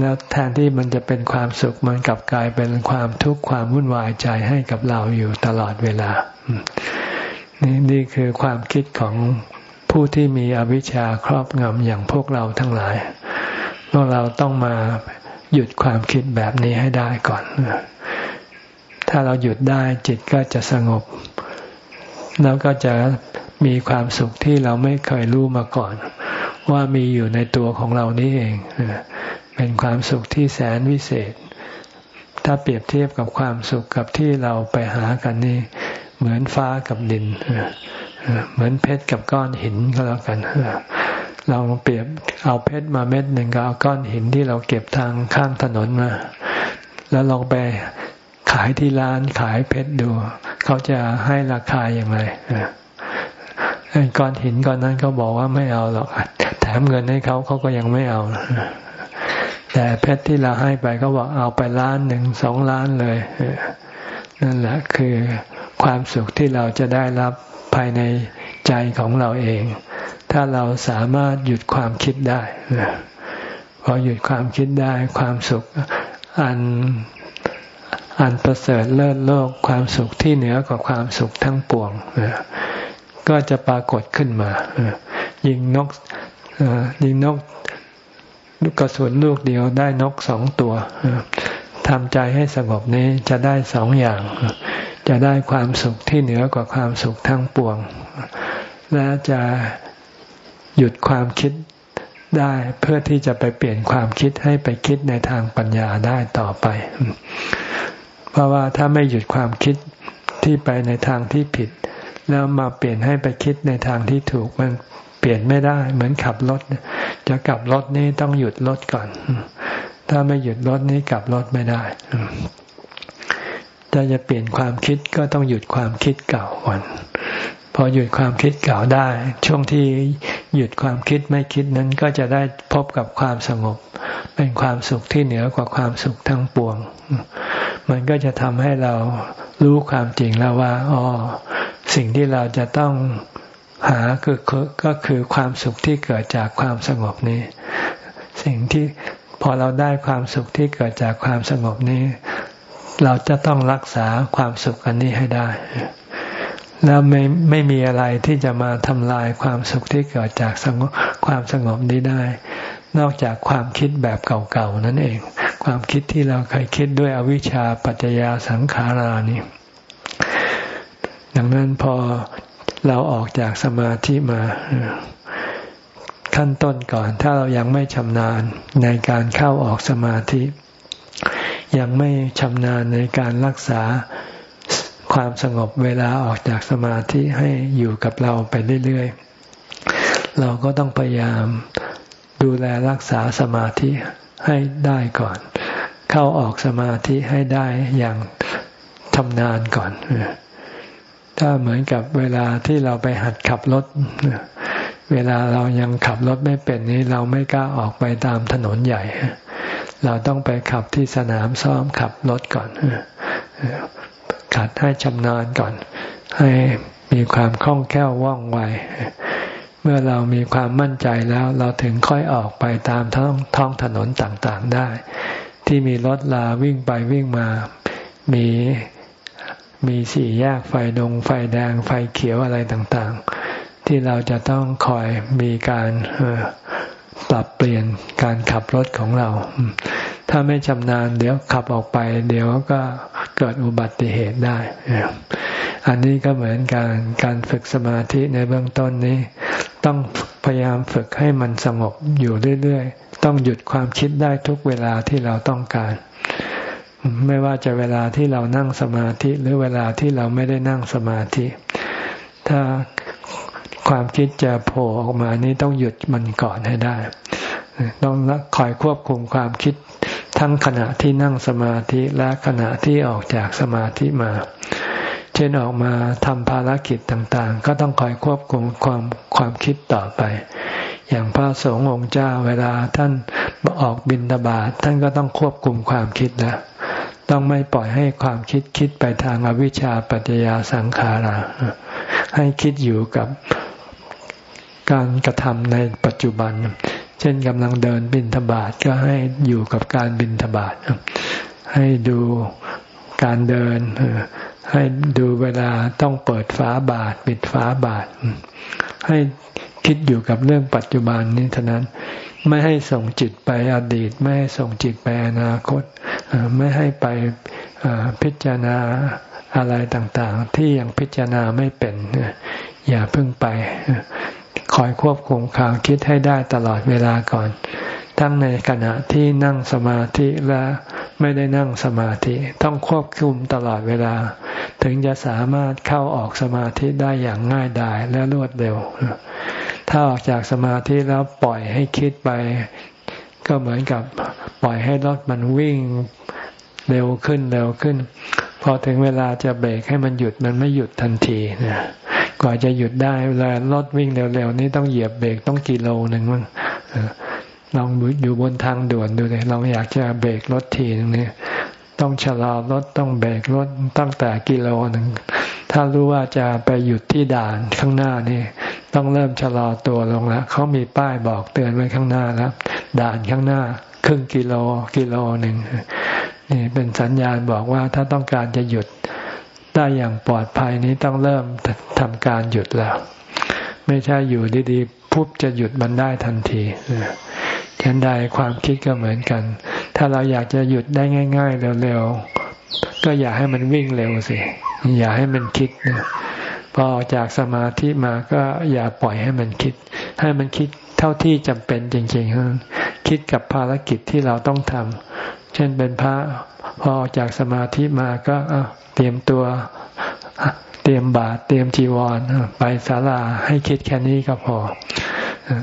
Speaker 1: แล้วแทนที่มันจะเป็นความสุขมันกลับกลายเป็นความทุกข์ความวุ่นวายใจให้กับเราอยู่ตลอดเวลา นี่นี่คือความคิดของผู้ที่มีอวิชชาครอบงำอย่างพวกเราทั้งหลาย พวกเราต้องมาหยุดความคิดแบบนี้ให้ได้ก่อน ถ้าเราหยุดได้จิตก็จะสงบ แล้วก็จะมีความสุขที่เราไม่เคยรู้มาก่อน ว่ามีอยู่ในตัวของเรานี้เอง เป็นความสุขที่แสนวิเศษ ถ้าเปรียบเทียบกับความสุขกับที่เราไปหากันนี่ เหมือนฟ้ากับดิน เหมือนเพชรกับก้อนหินก็แล้วกันเราเปรียบเอาเพชรมาเม็ดหนึ่งก็เอาก้อนหินที่เราเก็บทางข้างถนนมาแล้วลองไปขายที่ร้านขายเพชรดู เขาจะให้ราคาอย่างไรก้อนหินก้อนนั้นเขาบอกว่าไม่เอาหรอกแถมเงินให้เขาเขาก็ยังไม่เอา แต่เพชรที่เราให้ไปเขาบอกเอาไปล้านหนึ่งสองล้านเลยนั่นแหละคือ ความสุขที่เราจะได้รับภายในใจของเราเอง ถ้าเราสามารถหยุดความคิดได้พอหยุดความคิดได้ความสุขอันอันประเสริฐเลิศโลกความสุขที่เหนือกว่าความสุขทั้งปวงก็จะปรากฏขึ้นมายิงนกยิงนกลูกกระสุนลูกเดียวได้นกสองตัวทำใจให้สงบนี้จะได้สองอย่าง จะได้ความสุขที่เหนือกว่าความสุขทั้งปวง และจะหยุดความคิดได้เพื่อที่จะไปเปลี่ยนความคิดให้ไปคิดในทางปัญญาได้ต่อไป เพราะว่าถ้าไม่หยุดความคิดที่ไปในทางที่ผิด แล้วมาเปลี่ยนให้ไปคิดในทางที่ถูกมันเปลี่ยนไม่ได้ เหมือนขับรถ จะกลับรถนี้ต้องหยุดรถก่อน ถ้าไม่หยุดรถนี้กลับรถไม่ได้ ถ้าจะเปลี่ยนความคิดก็ต้องหยุดความคิดเก่าก่อนพอหยุดความคิดเก่าได้ ช่วงที่หยุดความคิดไม่คิดนั้นก็จะได้พบกับความสงบ เป็นความสุขที่เหนือกว่าความสุขทั้งปวง มันก็จะทำให้เรารู้ความจริงแล้วว่าอ๋อสิ่งที่เราจะต้องหาคือก็คือความสุขที่เกิดจากความสงบนี้ สิ่งที่พอเราได้ความสุขที่เกิดจากความสงบนี้ เราจะต้องรักษาความสุขอันนี้ให้ได้ แล้วไม่ไม่มีอะไรที่จะมาทำลายความสุขที่เกิดจากสงบความสงบนี้ได้ นอกจากความคิดแบบเก่าๆนั่นเอง ความคิดที่เราเคยคิดด้วยอวิชชาปัจจยาสังขารานี่ดังนั้นพอเราออกจากสมาธิมาขั้นต้นก่อน ถ้าเรายังไม่ชำนาญในการเข้าออกสมาธิ ยังไม่ชำนาญในการรักษาความสงบเวลาออกจากสมาธิให้อยู่กับเราไปเรื่อยๆ เราก็ต้องพยายามดูแลรักษาสมาธิให้ได้ก่อน เข้าออกสมาธิให้ได้อย่างทำนานก่อน ถ้าเหมือนกับเวลาที่เราไปหัดขับรถ เวลาเรายังขับรถไม่เป็นนี้เราไม่กล้าออกไปตามถนนใหญ่ เราต้องไปขับที่สนามซ้อมขับรถก่อนขัดให้ชำนาญก่อน ให้มีความคล่องแคล่วว่องไวเมื่อเรามีความมั่นใจแล้วเราถึงค่อยออกไปตามท้องท้องถนนต่างๆได้ ที่มีรถลาวิ่งไปวิ่งมา มีมีสี่แยกไฟดง ไฟแดงไฟเขียวอะไรต่างๆ ที่เราจะต้องคอยมีการ ปรับเปลี่ยนการขับรถของเรา ถ้าไม่ชำนาญเดี๋ยวขับออกไป เดี๋ยวก็เกิดอุบัติเหตุได้ อันนี้ก็เหมือนการการฝึกสมาธิในเบื้องต้นนี้ ต้องพยายามฝึกให้มันสงบอยู่เรื่อยๆ ต้องหยุดความคิดได้ทุกเวลาที่เราต้องการ ไม่ว่าจะเวลาที่เรานั่งสมาธิหรือเวลาที่เราไม่ได้นั่งสมาธิ ถ้า ความคิดจะโผล่ออกมานี้ต้องหยุดมันก่อนให้ได้ ต้องคอยควบคุมความคิดทั้งขณะที่นั่งสมาธิและขณะที่ออกจากสมาธิมา เช่นออกมาทำภารกิจต่างๆ ก็ต้องคอยควบคุมความความคิดต่อไป อย่างพระสงฆ์องค์เจ้าเวลาท่านออกบินตบาทท่านก็ต้องควบคุมความคิดนะต้องไม่ปล่อยให้ความคิดคิดไปทางอวิชชาปัจจยาสังขาราให้คิดอยู่กับ การกระทำในปัจจุบัน เช่นกำลังเดินบินทบาทก็ให้อยู่กับการบินทบาทให้ดูการเดิน ให้ดูเวลาต้องเปิดฝาบาทปิดฝาบาท ให้คิดอยู่กับเรื่องปัจจุบันนี้เท่านั้นไม่ให้ส่งจิตไปอดีต ไม่ให้ส่งจิตไปอนาคต ไม่ให้ไปพิจารณาอะไรต่างๆ ที่ยังพิจารณาไม่เป็น อย่าเพิ่งไป คอยควบคุมความคิดให้ได้ตลอดเวลาก่อน ทั้งในขณะที่นั่งสมาธิและไม่ได้นั่งสมาธิต้องควบคุมตลอดเวลา ถึงจะสามารถเข้าออกสมาธิได้อย่างง่ายดายและรวดเร็ว ถ้าออกจากสมาธิแล้วปล่อยให้คิดไป ก็เหมือนกับปล่อยให้รถมันวิ่งเร็วขึ้นเร็วขึ้น พอถึงเวลาจะเบรกให้มันหยุดมันไม่หยุดทันทีนะ กว่าจะหยุดได้เวลารถวิ่งเร็วๆนี่ต้องเหยียบเบรกต้องกิโลหนึ่งมั้งลองอยู่บนทางด่วนดูเลยเราอยากจะเบรกรถทีนึงเนี่ยต้องชะลอรถต้องเบรกรถตั้งแต่กิโลหนึ่งถ้ารู้ว่าจะไปหยุดที่ด่านข้างหน้านี่ต้องเริ่มชะลอตัวลงแล้วเขามีป้ายบอกเตือนไว้ข้างหน้าแล้วด่านข้างหน้า ครึ่งกิโลกิโลหนึ่งนี่เป็นสัญญาณบอกว่าถ้าต้องการจะหยุด ได้อย่างปลอดภัยนี้ต้องเริ่มทำการหยุดแล้ว ไม่ใช่อยู่ดีๆปุ๊บจะหยุดมันได้ทันทีฉันใดความคิดก็เหมือนกัน ถ้าเราอยากจะหยุดได้ง่าย ๆ เร็วๆก็อย่าให้มันวิ่งเร็วสิอย่าให้มันคิดนะพอออกจากสมาธิมาก็อย่าปล่อยให้มันคิด ให้มันคิดเท่าที่จำเป็นจริงๆคิดกับภารกิจที่เราต้องทำ เช่นเป็นพระพอออกจากสมาธิมาก็เตรียมตัว เตรียมบาตรเตรียมจีวรไปศาลาให้คิดแค่นี้ก็พอ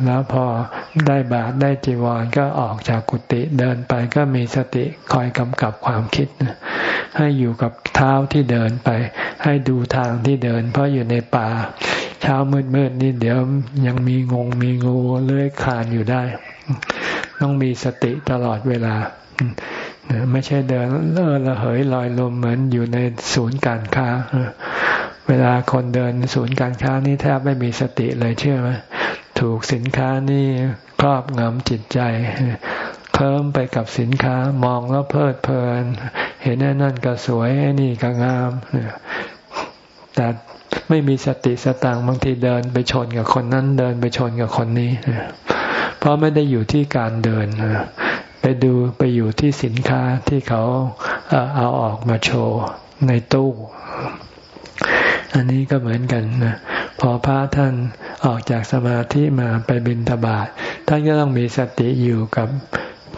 Speaker 1: แล้วพอได้บาตรได้จีวรก็ออกจากกุฏิเดินไปก็มีสติคอยกำกับความคิด ให้อยู่กับเท้าที่เดินไป ให้ดูทางที่เดิน เพราะอยู่ในป่า เช้ามืดๆนี่เดี๋ยวยังมีงงมีงูเลื้อยคานอยู่ได้ ต้องมีสติตลอดเวลา ไม่ใช่เดินเออระเหยลอยลมเหมือนอยู่ในศูนย์การค้า เวลาคนเดินศูนย์การค้านี่แทบไม่มีสติเลยเชื่อไหมถูกสินค้านี่ครอบงำจิตใจเคลิ้มไปกับสินค้ามองแล้วเพลิดเพลิน เห็นนั่นก็สวยนี่ก็งามแต่ไม่มีสติสตางบางทีเดินไปชนกับคนนั้นเดินไปชนกับคนนี้เพราะไม่ได้อยู่ที่การเดิน ไปดูไปอยู่ที่สินค้าที่เขาเอาออกมาโชว์ในตู้ อันนี้ก็เหมือนกันนะพอพระท่านออกจากสมาธิมาไปบินทบาทท่านก็ต้องมีสติอยู่กับ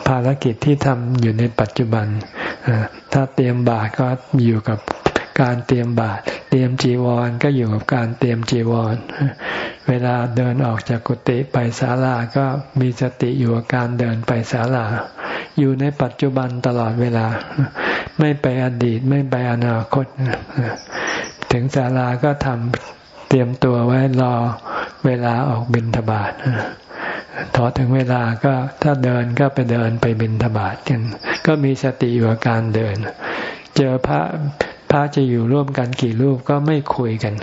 Speaker 1: ภารกิจที่ทำอยู่ในปัจจุบัน ถ้าเตรียมบาตรก็อยู่กับ การเตรียมบาตรเตรียมจีวรก็อยู่กับการเตรียมจีวร เวลาเดินออกจากกุฏิไปศาลาก็มีสติอยู่กับการเดินไปศาลา อยู่ในปัจจุบันตลอดเวลา ไม่ไปอดีตไม่ไปอนาคต ถึงศาลาก็ทำเตรียมตัวไว้รอเวลาออกบินทบาทพอถึงเวลาก็ถ้าเดินก็ไปเดินไปบินทบาทกัน ก็มีสติอยู่กับการเดิน เจอพระ ระจะอยู่ร่วมกันกี่รูปก็ไม่คุยกัน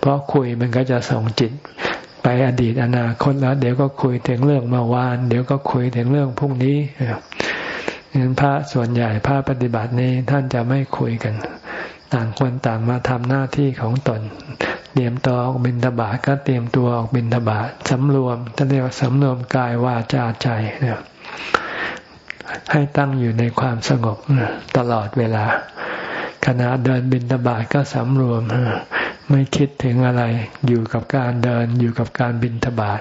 Speaker 1: เพราะคุยมันก็จะส่งจิตไปอดีตอนาคตแล้ว เดี๋ยวก็คุยถึงเรื่องเมื่อวาน เดี๋ยวก็คุยถึงเรื่องพรุ่งนี้งั้นพระส่วนใหญ่พระปฏิบัตินี้ท่านจะไม่คุยกัน ต่างคนต่างมาทำหน้าที่ของตน เตรียมตัวออกบินทบาทก็เตรียมตัวออกบินทบาทสำรวมท่านเรียกว่าสำรวมกายวาจาใจให้ตั้งอยู่ในความสงบตลอดเวลา ขณะเดินบินตบาทก็สำรวมไม่คิดถึงอะไร อยู่กับการเดินอยู่กับการบินทบาท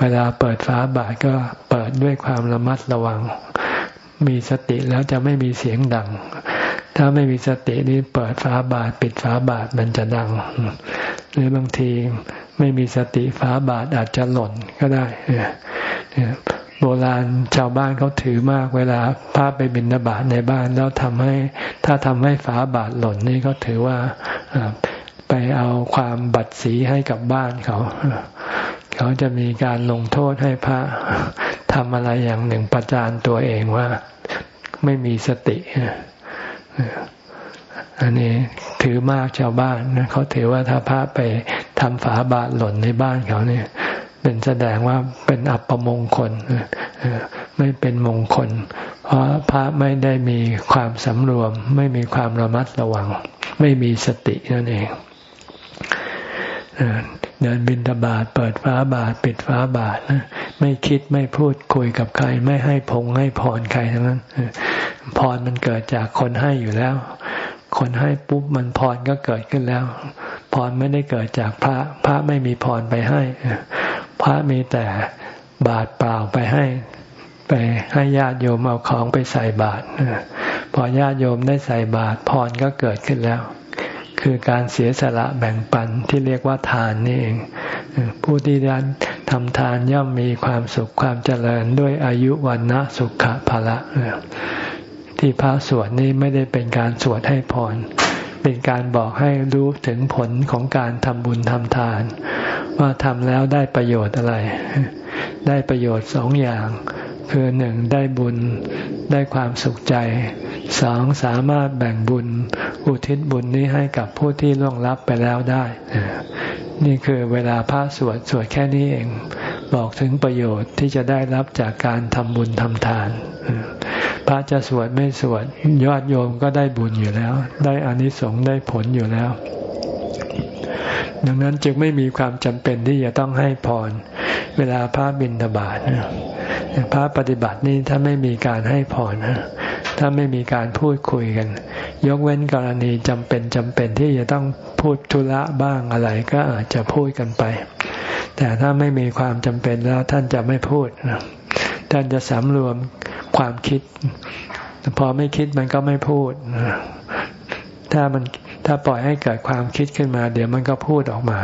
Speaker 1: เวลาเปิดฟ้าบาทก็เปิดด้วยความระมัดระวัง มีสติแล้วจะไม่มีเสียงดัง ถ้าไม่มีสตินี่เปิดฝาบาท ปิดฝาบาทมันจะดัง หรือบางทีไม่มีสติฝาบาทอาจจะหล่นก็ได้ โบราณชาวบ้านเขาถือมาก เวลาพาไปบินบาตในบ้าน แล้วทำให้ ถ้าทำให้ฝาบาทหล่นนี่เขาถือว่าไปเอาความบัดสีให้กับบ้านเขา เขาจะมีการลงโทษให้พระทำอะไรอย่างหนึ่งประจานตัวเองว่าไม่มีสติ อันนี้ถือมากชาวบ้านนะเขาถือว่าถ้าพระไปทำฝาบาทหล่นในบ้านเขาเนี่ย เป็นแสดงว่าเป็นอัปมงคลไม่เป็นมงคล เพราะพระไม่ได้มีความสำรวม ไม่มีความระมัดระวัง ไม่มีสตินั่นเองเดินบินตบาทเปิดฟ้าบาทปิดฟ้าบาทไม่คิดไม่พูดคุยกับใคร ไม่ให้พงให้พรใครทั้งนั้นพรมันเกิดจากคนให้อยู่แล้ว คนให้ปุ๊บมันพรก็เกิดขึ้นแล้วพรไม่ได้เกิดจากพระ พระไม่มีพรไปให้ พระมีแต่บาทเปล่าไปให้ไปให้ญาติโยมเอาของไปใส่บาตรพอญาติโยมได้ใส่บาตรพรก็เกิดขึ้นแล้ว คือการเสียสละแบ่งปันที่เรียกว่าทานนี่เอง ผู้ที่ได้ทำทานย่อมมีความสุขความเจริญด้วยอายุวันนะสุขภาละที่พระสวดนี่ไม่ได้เป็นการสวดให้พร เป็นการบอกให้รู้ถึงผลของการทำบุญทำทาน ว่าทำแล้วได้ประโยชน์อะไร ได้ประโยชน์สองอย่าง คือหนึ่งได้บุญได้ความสุขใจสองสามารถแบ่งบุญ อุทิศบุญนี้ให้กับผู้ที่ล่วงลับไปแล้วได้ นี่คือเวลาพระสวดสวดแค่นี้เอง บอกถึงประโยชน์ที่จะได้รับจากการทำบุญทำทาน พระจะสวดไม่สวดยอดโยมก็ได้บุญอยู่แล้ว ได้อานิสงส์ได้ผลอยู่แล้ว ดังนั้นจึงไม่มีความจำเป็นที่จะต้องให้พร เวลาพระบิณฑบาตพระปฏิบัตินี้ถ้าไม่มีการให้พรถ้าไม่มีการพูดคุยกัน ยกเว้นกรณีจำเป็นจำเป็นที่จะต้องพูดธุระบ้างอะไรก็อาจจะพูดกันไป แต่ถ้าไม่มีความจำเป็นแล้วท่านจะไม่พูดท่านจะสำรวมความคิด พอไม่คิดมันก็ไม่พูด ถ้ามัน ถ้าปล่อยให้เกิดความคิดขึ้นมา เดี๋ยวมันก็พูดออกมา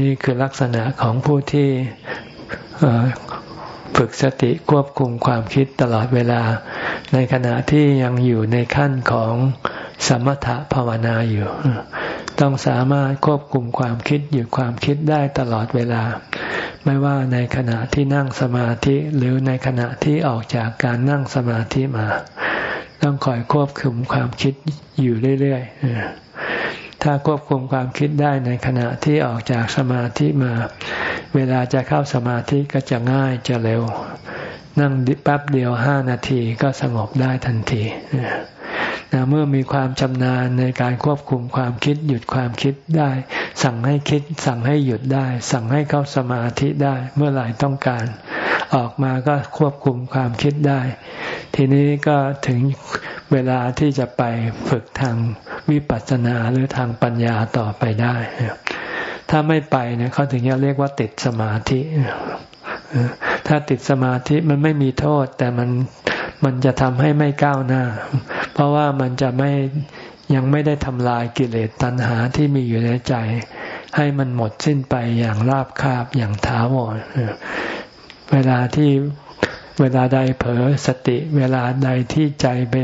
Speaker 1: นี่คือลักษณะของผู้ที่ฝึกสติควบคุมความคิดตลอดเวลา ในขณะที่ยังอยู่ในขั้นของสมถะภาวนาอยู่ ต้องสามารถควบคุมความคิดหยุดความคิดได้ตลอดเวลา ไม่ว่าในขณะที่นั่งสมาธิหรือในขณะที่ออกจากการนั่งสมาธิมา ต้องคอยควบคุมความคิดอยู่เรื่อยๆถ้าควบคุมความคิดได้ในขณะที่ออกจากสมาธิมา เวลาจะเข้าสมาธิก็จะง่ายจะเร็ว นั่งแป๊บเดียวห้านาทีก็สงบได้ทันทีนะ เมื่อมีความชำนาญในการควบคุมความคิด หยุดความคิดได้ สั่งให้คิด สั่งให้หยุดได้ สั่งให้เข้าสมาธิได้ เมื่อไหร่ต้องการ ออกมาก็ควบคุมความคิดได้ ทีนี้ก็ถึงเวลาที่จะไปฝึกทางวิปัสสนาหรือทางปัญญาต่อไปได้ ถ้าไม่ไปเนี่ยเขาถึงจะเรียกว่าติดสมาธิ ถ้าติดสมาธิมันไม่มีโทษ แต่มันมันจะทำให้ไม่ก้าวหน้า เพราะว่ามันจะไม่ยังไม่ได้ทำลายกิเลสตัณหาที่มีอยู่ในใจ ให้มันหมดสิ้นไปอย่างราบคาบอย่างถาวรเวลาที่เวลาใดเผลอสติ เวลาใดที่ใจไป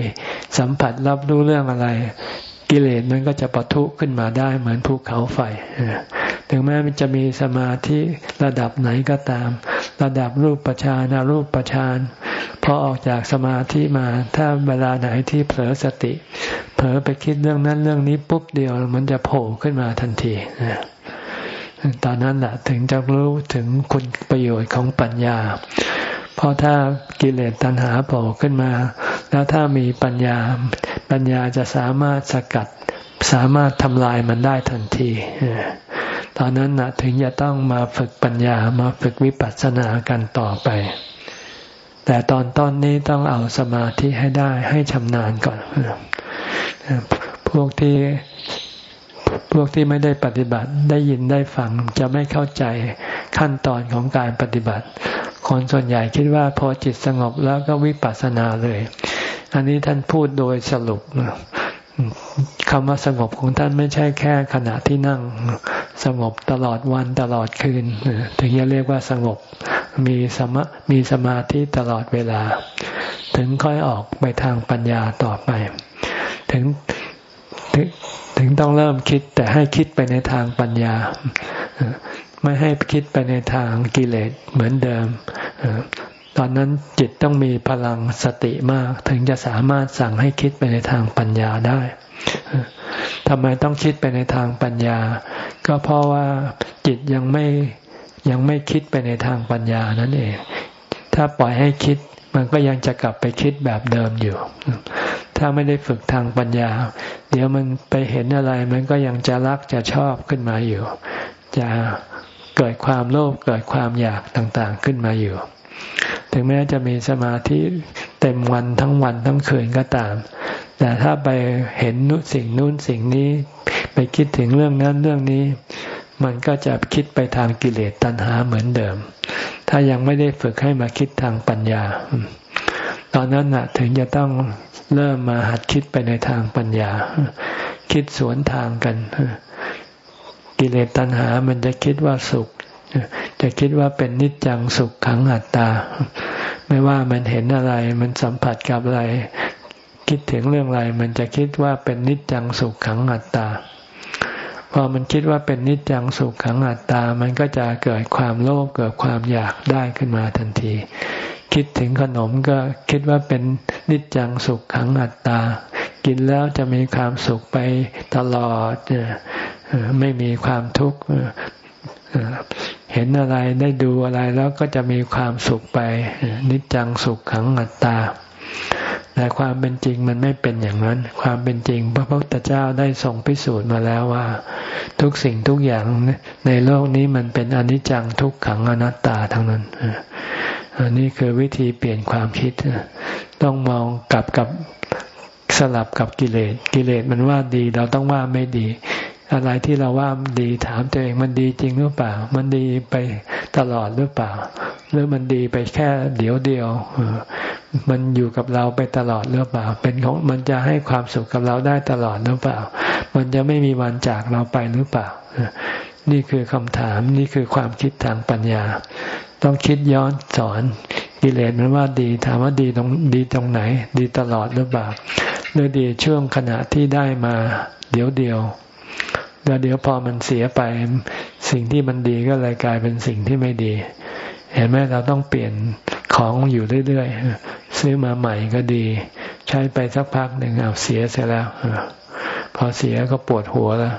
Speaker 1: สัมผัสรับรู้เรื่องอะไร กิเลสมันก็จะปะทุขึ้นมาได้เหมือนภูเขาไฟถึงแม้มันจะมีสมาธิระดับไหนก็ตาม ระดับรูปปัชานารูปปัชานพอออกจากสมาธิมา ถ้าเวลาไหนที่เผลอสติ เผลอไปคิดเรื่องนั้นเรื่องนี้ปุ๊บเดียวมันจะโผล่ขึ้นมาทันทีตอนนั้นแหละถึงจะรู้ถึงคุณประโยชน์ของปัญญา เพราะถ้ากิเลสตัณหาโผล่ขึ้นมา แล้วถ้ามีปัญญา ปัญญาจะสามารถสกัด สามารถทำลายมันได้ทันที ตอนนั้นนะถึงจะต้องมาฝึกปัญญามาฝึกวิปัสสนากันต่อไป แต่ตอนต้นนี้ต้องเอาสมาธิให้ได้ให้ชำนาญก่อน พวกที่พวกที่ไม่ได้ปฏิบัติได้ยินได้ฟังจะไม่เข้าใจขั้นตอนของการปฏิบัติคคนส่วนใหญ่คิดว่าพอจิตสงบแล้วก็วิปัสสนาเลย อันนี้ท่านพูดโดยสรุป คำว่าสงบของท่านไม่ใช่แค่ขณะที่นั่ง สงบตลอดวันตลอดคืนถึงจะเรียกว่าสงบมีสมามีสมาธิตลอดเวลา ถึงค่อยออกไปทางปัญญาต่อไป ถึงถึงถึงต้องเริ่มคิดแต่ให้คิดไปในทางปัญญา ไม่ให้คิดไปในทางกิเลสเหมือนเดิม ตอนนั้นจิตต้องมีพลังสติมาก ถึงจะสามารถสั่งให้คิดไปในทางปัญญาได้ทำไมต้องคิดไปในทางปัญญา ก็เพราะว่าจิตยังไม่ยังไม่คิดไปในทางปัญญานั่นเอง ถ้าปล่อยให้คิดมันก็ยังจะกลับไปคิดแบบเดิมอยู่ ถ้าไม่ได้ฝึกทางปัญญา เดี๋ยวมันไปเห็นอะไร มันก็ยังจะรักจะชอบขึ้นมาอยู่ จะเกิดความโลภเกิดความอยากต่างๆขึ้นมาอยู่ ถึงแม้จะมีสมาธิเต็มวันทั้งวันทั้งคืนก็ตาม แต่ถ้าไปเห็นนุสิ่งนู้นสิ่งนี้ ไปคิดถึงเรื่องนั้นเรื่องนี้ มันก็จะคิดไปทางกิเลสตัณหาเหมือนเดิม ถ้ายังไม่ได้ฝึกให้มาคิดทางปัญญา ตอนนั้นนะถึงจะต้องเริ่มมาหัดคิดไปในทางปัญญา คิดสวนทางกัน กิเลสตัณหามันจะคิดว่าสุข จะคิดว่าเป็นนิจจังสุขขังอัตตา ไม่ว่ามันเห็นอะไร มันสัมผัสกับอะไร คิดถึงเรื่องอะไร มันจะคิดว่าเป็นนิจจังสุขขังอัตตา พอมันคิดว่าเป็นนิจจังสุขขังอัตตา มันก็จะเกิดความโลภเกิดความอยากได้ขึ้นมาทันที คิดถึงขนมก็คิดว่าเป็นนิจจังสุขขังอัตตา กินแล้วจะมีความสุขไปตลอดไม่มีความทุกข์ เห็นอะไรได้ดูอะไรแล้วก็จะมีความสุขไป นิจจังสุขขังอัตตา แต่ความเป็นจริงมันไม่เป็นอย่างนั้น ความเป็นจริง พระพุทธเจ้าได้ส่งพิสูจน์มาแล้วว่า ทุกสิ่งทุกอย่างในโลกนี้มันเป็นอนิจจังทุกขังอนัตตาทั้งนั้นอันนี้คือวิธีเปลี่ยนความคิด ต้องมองกลับกับสลับกับกิเลส กิเลสมันว่าดีเราต้องว่าไม่ดี อะไรที่เราว่าดีถามตัวเองมันดีจริงหรือเปล่า มันดีไปตลอดหรือเปล่า หรือมันดีไปแค่เดี๋ยวเดียว มันอยู่กับเราไปตลอดหรือเปล่า เป็นของมันจะให้ความสุขกับเราได้ตลอดหรือเปล่า มันจะไม่มีวันจากเราไปหรือเปล่า นี่คือคำถามนี่คือความคิดทางปัญญา ต้องคิดย้อนสอนกิเลสมันว่าดีถามว่าดีตรงดีตรงไหน ดีตลอดหรือเปล่าหรือดีช่วงขณะที่ได้มา เดี๋ยวเดียว แล้วเดี๋ยวพอมันเสียไปสิ่งที่มันดีก็เลยกลายเป็นสิ่งที่ไม่ดี เห็นไหมเราต้องเปลี่ยนของอยู่เรื่อยๆซื้อมาใหม่ก็ดี ใช้ไปสักพักหนึ่งเอาเสียเสร็จแล้วพอเสียก็ปวดหัวแล้ว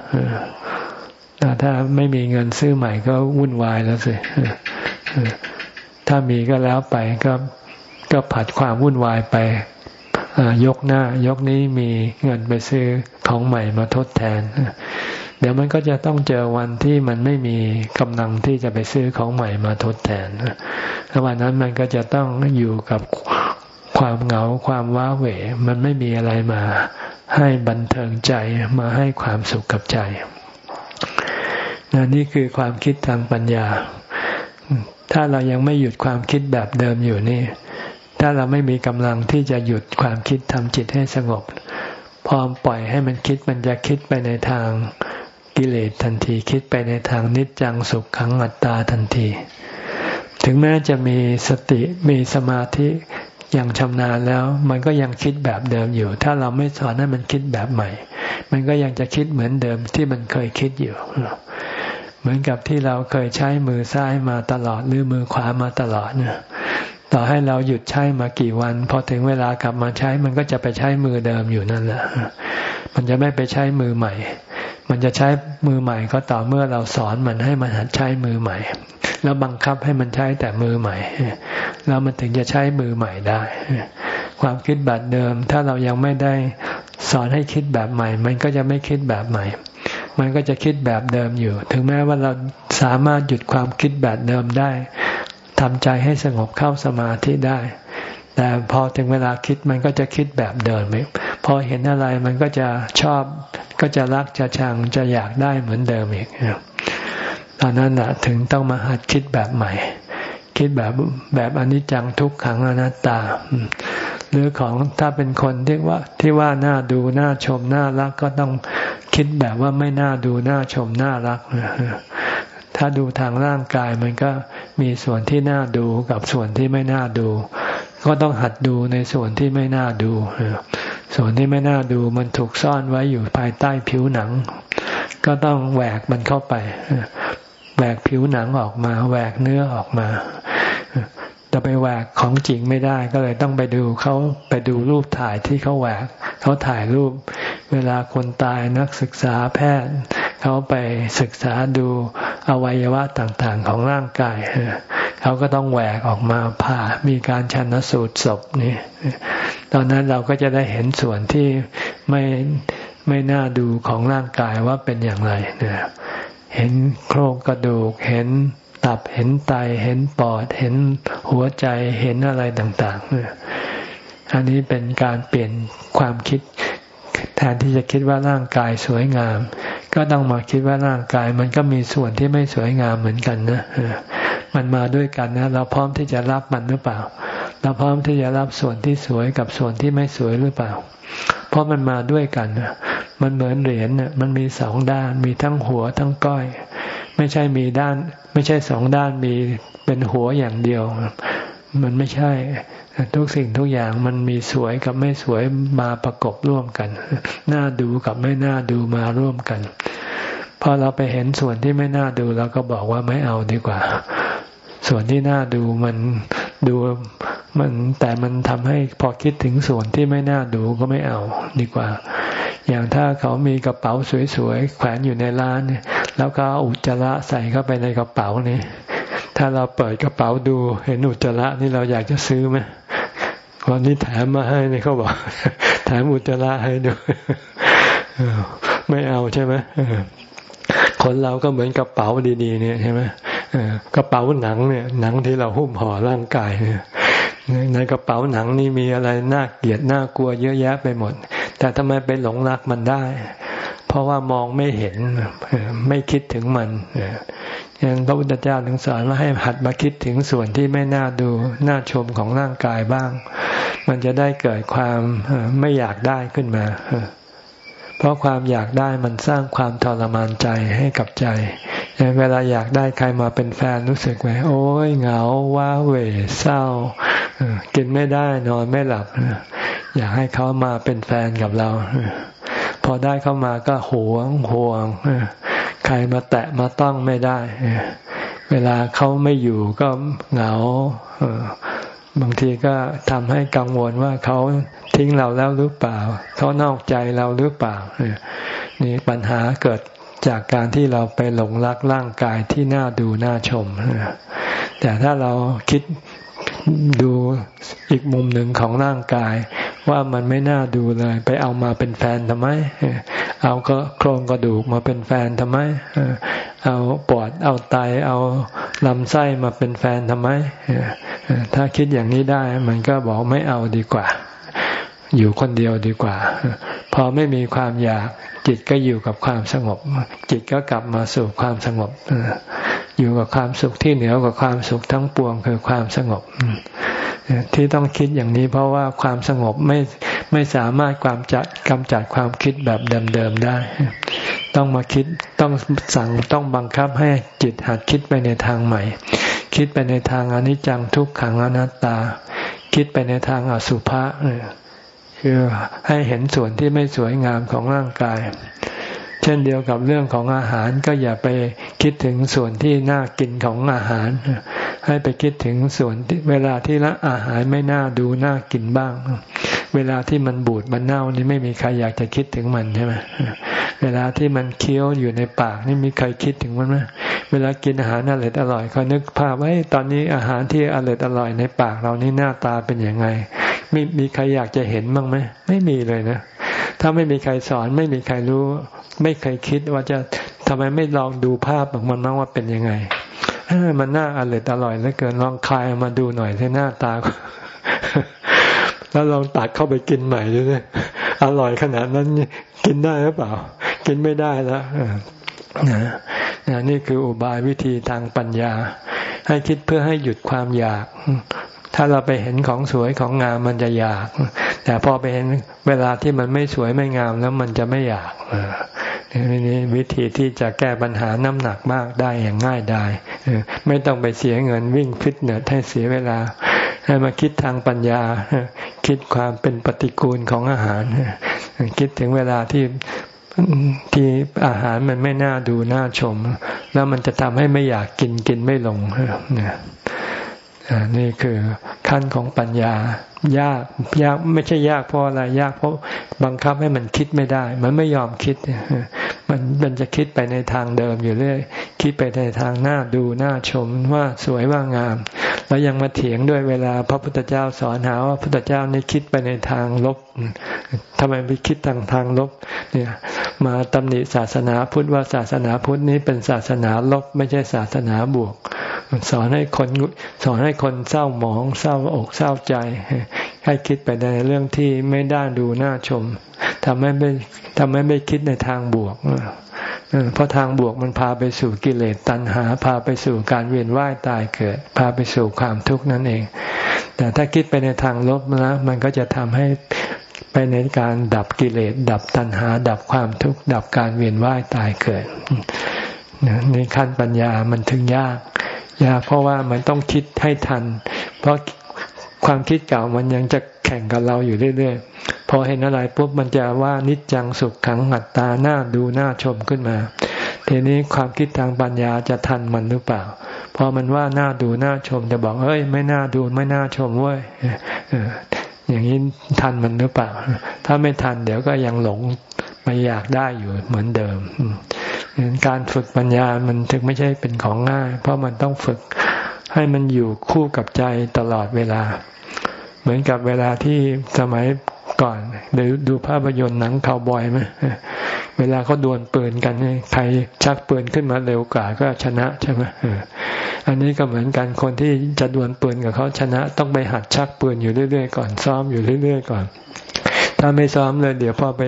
Speaker 1: ถ้าไม่มีเงินซื้อใหม่ก็วุ่นวายแล้วสิถ้ามีก็แล้วไปก็ก็ผัดความวุ่นวายไป ยกหน้ายกนี้มีเงินไปซื้อของใหม่มาทดแทน เดี๋ยวมันก็จะต้องเจอวันที่มันไม่มีกำลังที่จะไปซื้อของใหม่มาทดแทนแล้ววันนั้นมันก็จะต้องอยู่กับความเหงาความว้าเหวมันไม่มีอะไรมา ให้บันเทิงใจมาให้ความสุขกับใจนนี่คือความคิดทางปัญญา ถ้าเรายังไม่หยุดความคิดแบบเดิมอยู่นี่ ถ้าเราไม่มีกำลังที่จะหยุดความคิดทำจิตให้สงบ พร้อมปล่อยให้มันคิดมันจะคิดไปในทางกิเลสทันทีคิดไปในทางนิจจังสุขขังอัตตาทันที ถึงแม้จะมีสติมีสมาธิอย่างชำนาญแล้ว มันก็ยังคิดแบบเดิมอยู่ ถ้าเราไม่สอนให้มันคิดแบบใหม่ มันก็ยังจะคิดเหมือนเดิมที่มันเคยคิดอยู่ เหมือนกับที่เราเคยใช้มือซ้ายมาตลอดหรือมือขวามาตลอดเนี่ย ต่อให้เราหยุดใช้มากี่วัน พอถึงเวลากลับมาใช้มันก็จะไปใช้มือเดิมอยู่นั่นแหละมันจะไม่ไปใช้มือใหม่ มันจะใช้มือใหม่ก็ต่อเมื่อเราสอนมันให้มันหัดใช้มือใหม่ แล้วบังคับให้มันใช้แต่มือใหม่ แล้วมันถึงจะใช้มือใหม่ได้ ความคิดแบบเดิม ถ้าเรายังไม่ได้สอนให้คิดแบบใหม่ มันก็จะไม่คิดแบบใหม่ มันก็จะคิดแบบเดิมอยู่ ถึงแม้ว่าเราสามารถหยุดความคิดแบบเดิมได้ ทำใจให้สงบเข้าสมาธิได้ แต่พอถึงเวลาคิดมันก็จะคิดแบบเดิมพอเห็นอะไรมันก็จะชอบ ก็จะรักจะชังจะอยากได้เหมือนเดิมอีกตอนนั้นนะถึงต้องมาหัดคิดแบบใหม่ คิดแบบแบบอนิจจังทุกขังอนัตตา หรือของถ้าเป็นคนที่ว่าที่ว่าน่าดูน่าชมน่ารักก็ต้องคิดแบบว่าไม่น่าดูน่าชมน่ารัก ถ้าดูทางร่างกายมันก็มีส่วนที่น่าดูกับส่วนที่ไม่น่าดู ก็ต้องหัดดูในส่วนที่ไม่น่าดู ส่วนที่ไม่น่าดูมันถูกซ่อนไว้อยู่ภายใต้ผิวหนัง ก็ต้องแหวกมันเข้าไป แหวกผิวหนังออกมา แหวกเนื้อออกมาจะไปแหวกของจริงไม่ได้ก็เลยต้องไปดูเขาไปดูรูปถ่ายที่เขาแหวกเขาถ่ายรูป เวลาคนตายนักศึกษาแพทย์ เขาไปศึกษาดูอวัยวะต่างๆของร่างกาย เขาก็ต้องแหวกออกมาผ่ามีการชันสูตรศพนี่ตอนนั้นเราก็จะได้เห็นส่วนที่ไม่ไม่น่าดูของร่างกายว่าเป็นอย่างไรเนี่ยเห็นโครงกระดูกเห็นตับเห็นไตเห็นปอดเห็นหัวใจเห็นอะไรต่าง ๆ เนี่ยอันนี้เป็นการเปลี่ยนความคิด แทนที่จะคิดว่าร่างกายสวยงาม ก็ต้องมาคิดว่าร่างกาย มันก็มีส่วนที่ไม่สวยงามเหมือนกันนะมันมาด้วยกันนะ เราพร้อมที่จะรับมันหรือเปล่า เราพร้อมที่จะรับส่วนที่สวยกับส่วนที่ไม่สวยหรือเปล่า เพราะมันมาด้วยกันมันเหมือนเหรียญเนี่ยมันมีสองด้าน มีทั้งหัวทั้งก้อย ไม่ใช่มีด้าน ไม่ใช่สองด้านมีเป็นหัวอย่างเดียว มันไม่ใช่ ทุกสิ่งทุกอย่างมันมีสวยกับไม่สวยมาประกบร่วมกัน น่าดูกับไม่น่าดูมาร่วมกัน พอเราไปเห็นส่วนที่ไม่น่าดูเราก็บอกว่าไม่เอาดีกว่า ส่วนที่น่าดูมันดูมันแต่มันทำให้พอคิดถึงส่วนที่ไม่น่าดูก็ไม่เอาดีกว่า อย่างถ้าเขามีกระเป๋าสวยๆแขวนอยู่ในร้านเนี่ย แล้วก็อุจจาระใส่เข้าไปในกระเป๋านี่ ถ้าเราเปิดกระเป๋าดูเห็นอุจจาระนี่เราอยากจะซื้อไหมวันนี้แถมมาให้นี่เขาบอก แถมอุจจาระให้ด้วยไม่เอาใช่ไหมคนเราก็เหมือนกระเป๋าดี ๆ เนี่ยใช่ไหมกระเป๋าหนังเนี่ย หนังที่เราหุ้มห่อร่างกายเนี่ยในกระเป๋าหนังนี่มีอะไรน่าเกลียดน่ากลัวเยอะแยะไปหมด แต่ทำไมไปหลงรักมันได้ เพราะว่ามองไม่เห็นไม่คิดถึงมันยังพระพุทธเจ้าถึงสอนว่าให้หัดมาคิดถึงส่วนที่ไม่น่าดูน่าชมของร่างกายบ้าง มันจะได้เกิดความไม่อยากได้ขึ้นมา เพราะความอยากได้มันสร้างความทรมานใจให้กับใจ เวลาอยากได้ใครมาเป็นแฟนรู้สึกไหมโอ้ยเหงาว้าเหวเศร้า กินไม่ได้นอนไม่หลับ อยากให้เขามาเป็นแฟนกับเรา พอได้เข้ามาก็หวงห่วงใครมาแตะมาต้องไม่ได้ เวลาเขาไม่อยู่ก็เหงาบางทีก็ทำให้กังวลว่าเขาทิ้งเราแล้วหรือเปล่า เขานอกใจเราหรือเปล่านี่ปัญหาเกิดจากการที่เราไปหลงรักร่างกายที่น่าดูน่าชมแต่ถ้าเราคิด ดูอีกมุมหนึ่งของร่างกาย ว่ามันไม่น่าดูเลย ไปเอามาเป็นแฟนทำไม เอาก็โครงกระดูกมาเป็นแฟนทำไม เอาปอดเอาไตเอาลำไส้มาเป็นแฟนทำไม ถ้าคิดอย่างนี้ได้ มันก็บอกไม่เอาดีกว่า อยู่คนเดียวดีกว่า พอไม่มีความอยากจิตก็อยู่กับความสงบ จิตก็กลับมาสู่ความสงบ อยู่กับความสุขที่เหนือกว่าความสุขทั้งปวงคือความสงบ ที่ต้องคิดอย่างนี้เพราะว่าความสงบไม่ไม่สามารถความจัดกำจัดความคิดแบบเดิมๆได้ ต้องมาคิดต้องสั่งต้องบังคับให้จิตหัดคิดไปในทางใหม่ คิดไปในทางอนิจจังทุกขังอนัตตา คิดไปในทางอสุภะคือให้เห็นส่วนที่ไม่สวยงามของร่างกาย เช่นเดียวกับเรื่องของอาหารก็อย่าไปคิดถึงส่วนที่น่ากินของอาหาร ให้ไปคิดถึงส่วนเวลาที่ละอาหารไม่น่าดูน่ากินบ้าง เวลาที่มันบูดมันเน่านี่ไม่มีใครอยากจะคิดถึงมันใช่ไหมเวลาที่มันเคี้ยวอยู่ในปากนี่มีใครคิดถึงมันไหมเวลากินอาหารอร่อยอร่อยเขานึกภาพว่าตอนนี้อาหารที่อร่อยอร่อยในปากเรานี่หน้าตาเป็นยังไงมีมีใครอยากจะเห็นบ้างไหมไม่มีเลยนะถ้าไม่มีใครสอนไม่มีใครรู้ ไม่เคยคิดว่าจะทำไมไม่ลองดูภาพของมันบ้างว่าเป็นยังไงมันน่าอร่อยอร่อยเหลือเกินลองคายมาดูหน่อยที่หน้าตา แล้วลองตักเข้าไปกินใหม่ด้วยอร่อยขนาดนั้นกินได้หรือเปล่า กินไม่ได้แล้วนะนี่คืออุบายวิธีทางปัญญา ให้คิดเพื่อให้หยุดความอยาก ถ้าเราไปเห็นของสวยของงามมันจะอยาก แต่พอไปเห็นเวลาที่มันไม่สวยไม่งามแล้วมันจะไม่อยากนี่วิธีที่จะแก้ปัญหาน้ำหนักมากได้อย่างง่ายได้ไม่ต้องไปเสียเงินวิ่งฟิตเนสให้เสียเวลา ให้มาคิดทางปัญญา คิดความเป็นปฏิกูลของอาหาร คิดถึงเวลาที่ที่อาหารมันไม่น่าดูน่าชม แล้วมันจะทำให้ไม่อยากกินกินไม่ลงเนี่ย นี่คือขั้นของปัญญา ยากยากไม่ใช่ยากเพราะอะไรยากเพราะบังคับให้มันคิดไม่ได้ มันไม่ยอมคิดมันมันจะคิดไปในทางเดิมอยู่เรื่อย คิดไปในทางหน้าดูหน้าชมว่าสวยว่างาม แล้วยังมาเถียงด้วยเวลาพระพุทธเจ้าสอนหาว่าพุทธเจ้านี่คิดไปในทางลบทำไมไปคิดทางทางลบ เนี่ย มาตำหนิศาสนาพุทธว่าศาสนาพุทธนี้เป็นศาสนาลบไม่ใช่ศาสนาบวก สอนให้คนสอนให้คนเศร้าหมอง เศร้าอกเศร้าใจ ให้คิดไปในเรื่องที่ไม่ได้ดูน่าชมทำให้ไม่ทำให้ไม่คิดในทางบวก เพราะทางบวกมันพาไปสู่กิเลสตัณหา พาไปสู่การเวียนว่ายตายเกิด พาไปสู่ความทุกข์นั่นเอง แต่ถ้าคิดไปในทางลบนะมันก็จะทำให้ไปในการดับกิเลส ดับตัณหา ดับความทุกข์ ดับการเวียนว่ายตายเกิดนี่ขั้นปัญญามันถึงยากยากเพราะว่ามันต้องคิดให้ทัน เพราะความคิดเก่ามันยังจะแข่งกับเราอยู่เรื่อยๆ พอเห็นอะไรปุ๊บมันจะว่านิจจังสุขขังหัดตาหน้าดูหน้าชมขึ้นมา ทีนี้ความคิดทางปัญญาจะทันมันหรือเปล่า พอมันว่าหน้าดูหน้าชมจะบอกเอ้ย ไม่น่าดูไม่น่าชมเว้ยอย่างนี้ทันมันหรือเปล่า ถ้าไม่ทันเดี๋ยวก็ยังหลงไม่อยากได้อยู่เหมือนเดิม การฝึกปัญญามันถึงไม่ใช่เป็นของง่าย เพราะมันต้องฝึกให้มันอยู่คู่กับใจตลอดเวลา เหมือนกับเวลาที่สมัย ก่อนหรือดูภาพยนตร์หนังคาวบอยไหมเวลาเขาดวลปืนกันใครชักปืนขึ้นมาเร็วกว่าก็ชนะใช่ไหมอันนี้ก็เหมือนกันคนที่จะดวลปืนกับเขาชนะ ต้องไปหัดชักปืนอยู่เรื่อยๆก่อนซ้อมอยู่เรื่อยๆก่อน ถ้าไม่ซ้อมเลย เดี๋ยวพอไป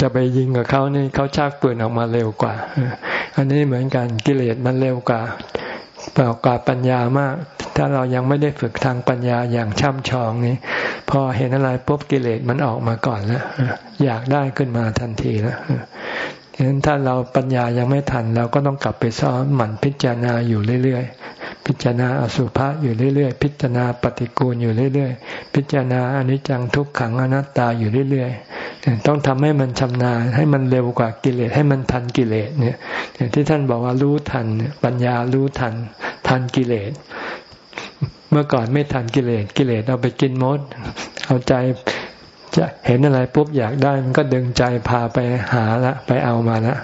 Speaker 1: จะไปยิงกับเขานี่เขาชักปืนออกมาเร็วกว่า อันนี้เหมือนกันกิเลสมันเร็วกว่า ปล่าก่าปัญญามาก ถ้าเรายังไม่ได้ฝึกทางปัญญาอย่างช่ำชองนี้ พอเห็นอะไรปุ๊บกิเลสมันออกมาก่อนแล้วอยากได้ขึ้นมาทันทีแล้วฉะนั้นถ้าเราปัญญายังไม่ทัน เราก็ต้องกลับไปซ้อมหมั่นพิจารณาอยู่เรื่อย พิจารณาอสุภะอยู่เรื่อยๆ พิจารณาปฏิกูลอยู่เรื่อยๆ พิจารณาอนิจจังทุกขังอนัตตาอยู่เรื่อยๆ ต้องทำให้มันชำนาญให้มันเร็วกว่ากิเลสให้มันทันกิเลสเนี่ยที่ท่านบอกว่ารู้ทันปัญญารู้ทัน ทันกิเลส เมื่อก่อนไม่ทันกิเลสกิเลสเอาไปกินมด เอาใจจะเห็นอะไรปุ๊บอยากได้มันก็ดึงใจพาไปหาละ ไปเอามาละ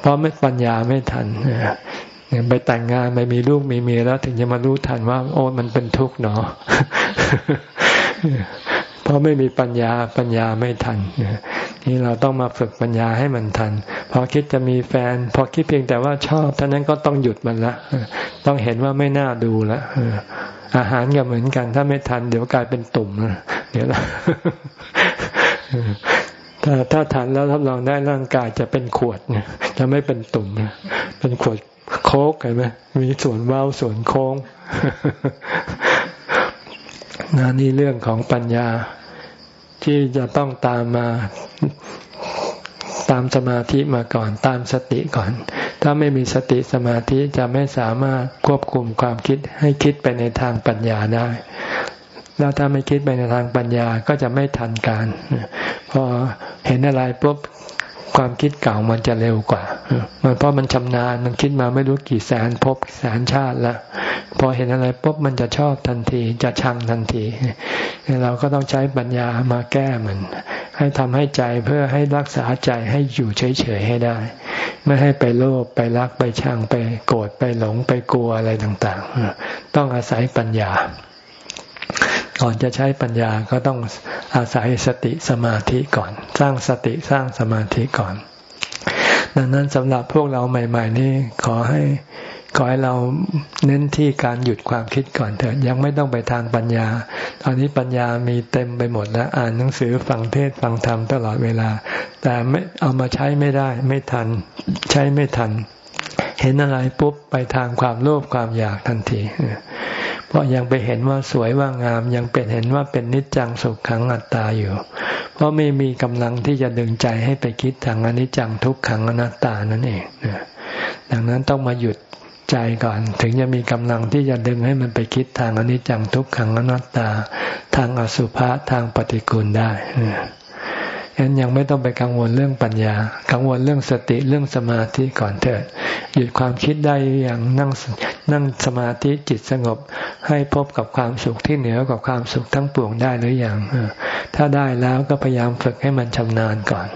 Speaker 1: เพราะไม่ปัญญาไม่ทัน ไปแต่งงานไปมีลูกมีเมียแล้ว ถึงจะมารู้ทันว่า โอ้มันเป็นทุกข์เนาะเพราะไม่มีปัญญาปัญญาไม่ทันนี่เราต้องมาฝึกปัญญาให้มันทัน พอคิดจะมีแฟน พอคิดเพียงแต่ว่าชอบท่านั้นก็ต้องหยุดมันละต้องเห็นว่าไม่น่าดูละอาหารก็เหมือนกัน ถ้าไม่ทัน เดี๋ยวกลายเป็นตุ่มเดี๋ยวถ้าถ้าทันแล้วรับรองได้ร่างกายจะเป็นขวดเนี่ยจะไม่เป็นตุ่มเป็นขวด โค้กเห็นไหมมีส่วนเว้าส่วนโค้งนนี่เรื่องของปัญญาที่จะต้องตามมาตามสมาธิมาก่อนตามสติก่อน ถ้าไม่มีสติสมาธิจะไม่สามารถควบคุมความคิดให้คิดไปในทางปัญญาได้ แล้วถ้าไม่คิดไปในทางปัญญาก็จะไม่ทันการ พอเห็นอะไรปุ๊บ ความคิดเก่ามันจะเร็วกว่า มันเพราะมันชำนาญมันคิดมาไม่รู้กี่แสนพบแสนชาติแล้วพอเห็นอะไรปุ๊บมันจะชอบทันทีจะชังทันที เราก็ต้องใช้ปัญญามาแก้มัน ให้ทำให้ใจเพื่อให้รักษาใจให้อยู่เฉยๆให้ได้ ไม่ให้ไปโลภไปรักไปชังไปโกรธไปหลงไปกลัวอะไรต่างๆ ต้องอาศัยปัญญา ก่อนจะใช้ปัญญาก็ต้องอาศัยสติสมาธิก่อน สร้างสติสร้างสมาธิก่อน ดังนั้นสำหรับพวกเราใหม่ ๆ นี่ขอให้ขอให้เราเน้นที่การหยุดความคิดก่อนเถอะยังไม่ต้องไปทางปัญญา ตอนนี้ปัญญามีเต็มไปหมดแล้วอ่านหนังสือฟังเทศฟังธรรมตลอดเวลา แต่ไม่เอามาใช้ไม่ได้ ไม่ทัน ใช้ไม่ทัน เห็นอะไรปุ๊บไปทางความโลภความอยากทันที เพราะยังไปเห็นว่าสวยว่างามยังเป็นเห็นว่าเป็นนิจจังสุขขังอัตตาอยู่ เพราะไม่มีกำลังที่จะดึงใจให้ไปคิดทางอนิจจังทุกขังอนัตตานั่นเองดังนั้นต้องมาหยุดใจก่อน ถึงจะมีกำลังที่จะดึงให้มันไปคิดทางอนิจจังทุกขังอนัตตา ทางอสุภะทางปฏิกูลได้ ฉะนั้นยังไม่ต้องไปกังวลเรื่องปัญญา กังวลเรื่องสติเรื่องสมาธิก่อนเถิด หยุดความคิดได้อย่างนั่งนั่งสมาธิจิตสงบ ให้พบกับความสุขที่เหนือกว่าความสุขทั้งปวงได้หรืออยังถ้าได้แล้วก็พยายามฝึกให้มันชำนาญก่อน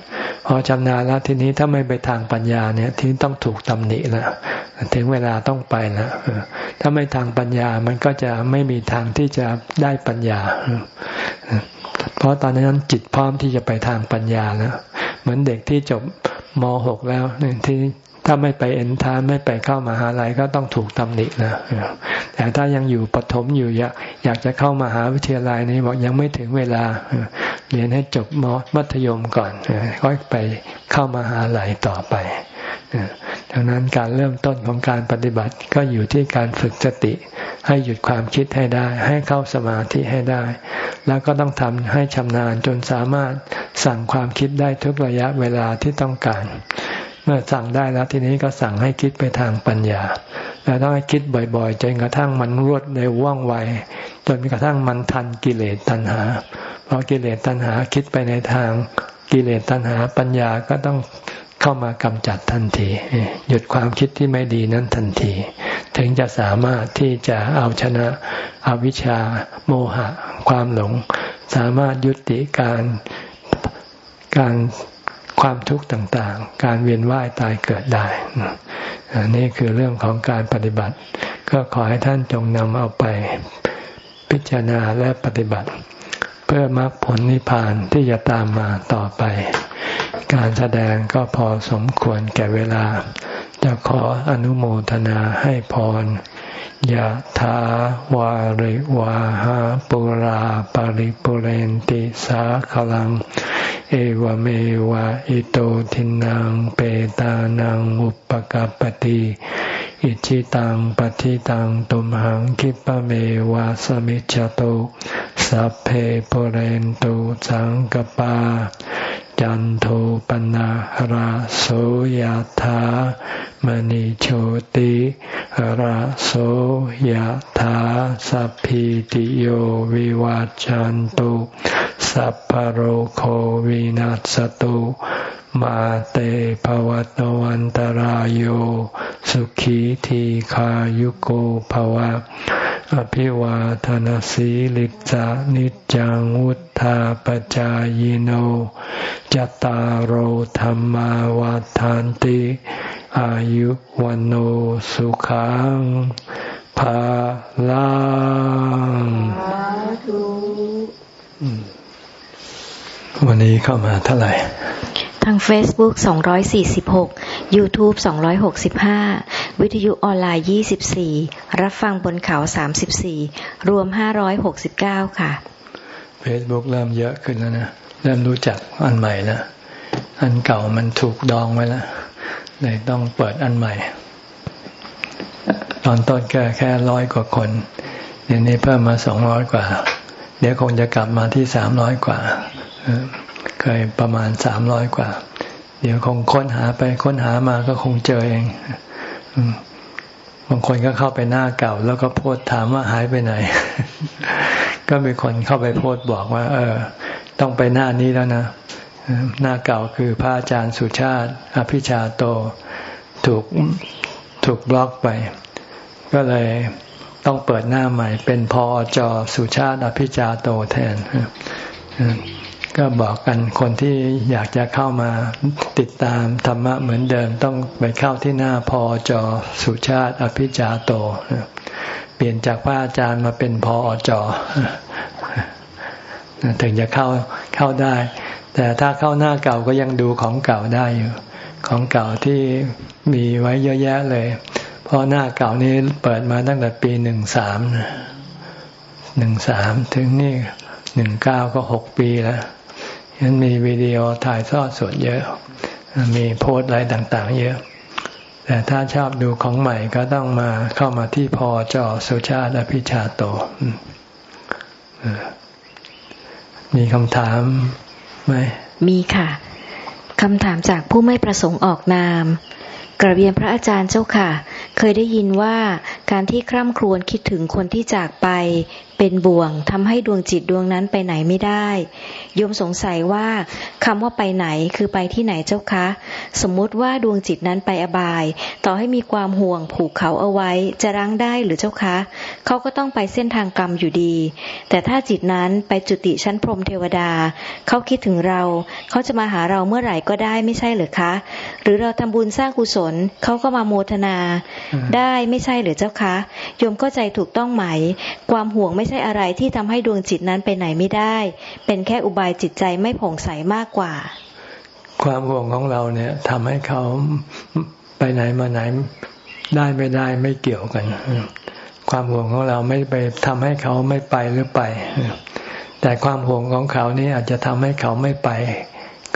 Speaker 1: พอชำนาญแล้วทีนี้ถ้าไม่ไปทางปัญญาเนี่ยที่ต้องถูกตำหนิแล้วถึงเวลาต้องไปแล้วถ้าไม่ทางปัญญามันก็จะไม่มีทางที่จะได้ปัญญา เพราะตอนนั้นจิตพร้อมที่จะไปทางปัญญาแล้ว เหมือนเด็กที่จบม .6 แล้วที่ถ้าไม่ไปเอ็นทานไม่ไปเข้ามาหาลัยก็ต้องถูกตำหนินะแต่ถ้ายังอยู่ปฐมอยู่อยากอยากจะเข้ามาหาวิทยาลัยนี้บอกยังไม่ถึงเวลา เรียนให้จบมมัธยมก่อนก็ไปเข้ามาหาลัยต่อไป ดังนั้นการเริ่มต้นของการปฏิบัติก็อยู่ที่การฝึกสติ ให้หยุดความคิดให้ได้ ให้เข้าสมาธิให้ได้ แล้วก็ต้องทำให้ชำนาญจนสามารถสั่งความคิดได้ทุกระยะเวลาที่ต้องการ เมื่อสั่งได้แล้วทีนี้ก็สั่งให้คิดไปทางปัญญาแล้วต้องให้คิดบ่อยๆจนกระทั่งมันรวดเร็วว่องไวจนกระทั่งมันทันกิเลสตัณหาพอกิเลสตัณหาคิดไปในทางกิเลสตัณหาปัญญาก็ต้อง เข้ามากำจัดทันที หยุดความคิดที่ไม่ดีนั้นทันที ถึงจะสามารถที่จะเอาชนะอวิชชาโมหะ ความหลง สามารถยุติการการความทุกข์ต่างๆ การเวียนว่ายตายเกิดได้นี่คือเรื่องของการปฏิบัติ ก็ขอให้ท่านจงนำเอาไปพิจารณาและปฏิบัติ เพื่อมรรคผลนิพพานที่จะตามมาต่อไป การแสดงก็พอสมควรแก่เวลา จะขออนุโมทนาให้พรยะถาวาริวาหาปุราปาริปุเรนติสาขลัง เอวเมวะอิโตทินังเปตานังอุปกปติอิชิตังปฏิตังตุมหังคิปะเมวะสมิจจโตสัพเพปุเรนตุสังกปา จันโทปนะหราโสยธามณิโชติหราโสยธาสัพพิติโยวิวาจันตุสัพพโรโควินัสตุมาเตภวัตวันตารโยสุขีทีขายุโกภวะ อภิวาทนสีลิจานิจังวุธาปจายโนจตารโหธรรมาวาทานติ อายุวันโอสุขังภาลังวันนี้เข้ามาเท่าไหร่
Speaker 2: ทาง Facebook 246 YouTube 265 วิทยุออนไลน์ 24 รับฟังบนเขา 34 รวม 569 ค่ะ
Speaker 1: Facebook เริ่มเยอะขึ้นแล้วนะ เริ่มรู้จักอันใหม่แล้ว อันเก่ามันถูกดองไว้แล้วเลยต้องเปิดอันใหม่ ตอนต้นแค่แค่ร้อยกว่าคนเดี๋ยวนี้เพิ่มมาสองร้อยกว่า เดี๋ยวคงจะกลับมาที่สามร้อยกว่า เคยประมาณสามร้อยกว่า เดี๋ยวคงค้นหาไปค้นหามาก็คงเจอเองบางคนก็เข้าไปหน้าเก่า แล้วก็โพสถามว่าหายไปไหน ก็มีคนเข้าไปโพสบอกว่า เออ ต้องไปหน้านี้แล้วนะหน้าเก่าคือพระอาจารย์สุชาติ อภิชาโต ถูกถูกบล็อกไป ก็เลยต้องเปิดหน้าใหม่ เป็นพอจอสุชาติอภิชาโตแทน ก็บอกกันคนที่อยากจะเข้ามาติดตามธรรมะเหมือนเดิมต้องไปเข้าที่หน้าพอจอสุชาติอภิจาโต เปลี่ยนจากพระอาจารย์มาเป็นพอจอถึงจะเข้าเข้าได้ แต่ถ้าเข้าหน้าเก่าก็ยังดูของเก่าได้อยู่ ของเก่าที่มีไว้เยอะแยะเลย เพราะหน้าเก่านี้เปิดมาตั้งแต่ปีหนึ่งสามหนึ่งสามถึงนี่หนึ่งเก้าก็หกปีแล้ว ยังมีวิดีโอถ่ายทอดสดเยอะ มีโพสอะไรต่าง ๆ เยอะ แต่ถ้าชอบดูของใหม่ก็ต้องมาเข้ามาที่พอจอสุชาติอภิชาโต มีคำถามไหม
Speaker 2: มีค่ะ คำถามจากผู้ไม่ประสงค์ออกนามกระเบียนพระอาจารย์เจ้าค่ะ เคยได้ยินว่าการที่คร่ำครวญคิดถึงคนที่จากไปเป็นบ่วงทำให้ดวงจิตดวงนั้นไปไหนไม่ได้โยมสงสัยว่าคำว่าไปไหนคือไปที่ไหนเจ้าคะ สมมุติว่าดวงจิตนั้นไปอบาย ต่อให้มีความห่วงผูกเขาเอาไว้ จะรั้งได้หรือเจ้าคะ เขาก็ต้องไปเส้นทางกรรมอยู่ดี แต่ถ้าจิตนั้นไปจุติชั้นพรหมเทวดา เขาคิดถึงเรา เขาจะมาหาเราเมื่อไหร่ก็ได้ไม่ใช่หรือคะ หรือเราทำบุญสร้างกุศลเขาก็มาโมทนา ได้ไม่ใช่หรือเจ้าคะโยมเข้าใจถูกต้องไหม ความห่วงไม่ใช่อะไรที่ทำให้ดวงจิตนั้นไปไหนไม่ได้ เป็นแค่อุบายจิตใจไม่ผ่องใสมากกว่า
Speaker 1: ความห่วงของเราเนี่ยทำให้เขาไปไหนมาไหนได้ไม่ได้ไม่เกี่ยวกัน ความห่วงของเราไม่ไปทำให้เขาไม่ไปหรือไป แต่ความห่วงของเขานี่อาจจะทำให้เขาไม่ไป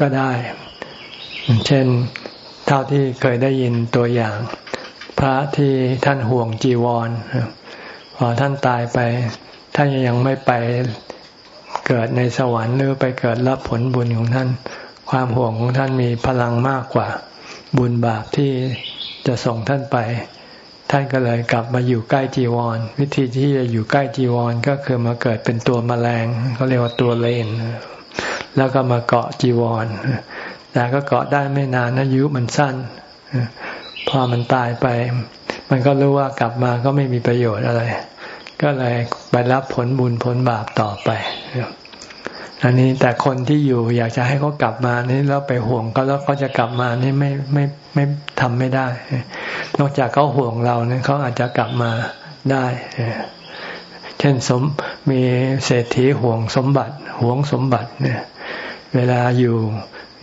Speaker 1: ก็ได้ เช่นเท่าที่เคยได้ยินตัวอย่าง พระที่ท่านห่วงจีวรพอท่านตายไป ท่านยังไม่ไปเกิดในสวรรค์หรือไปเกิดรับผลบุญของท่าน ความห่วงของท่านมีพลังมากกว่า บุญบาปที่จะส่งท่านไป ท่านก็เลยกลับมาอยู่ใกล้จีวร วิธีที่จะอยู่ใกล้จีวรก็คือมาเกิดเป็นตัวมแมลงเขาเรียกว่าตัวเลน แล้วก็มาเกาะจีวร แต่ก็เกาะได้ไม่นานนะยุมันสั้น พอมันตายไป มันก็รู้ว่ากลับมาก็ไม่มีประโยชน์อะไร ก็เลยไปรับผลบุญผลบาปต่อไปอันนี้แต่คนที่อยู่อยากจะให้เขากลับมานี่แล้วไปห่วงเขาแล้วเขาจะกลับมานี่ไม่ไม่ไม่ทำไม่ได้ นอกจากเขาห่วงเราเนี่ยเขาอาจจะกลับมาได้เช่นสมมีเศรษฐีห่วงสมบัติห่วงสมบัติเนี่ย เวลาอยู่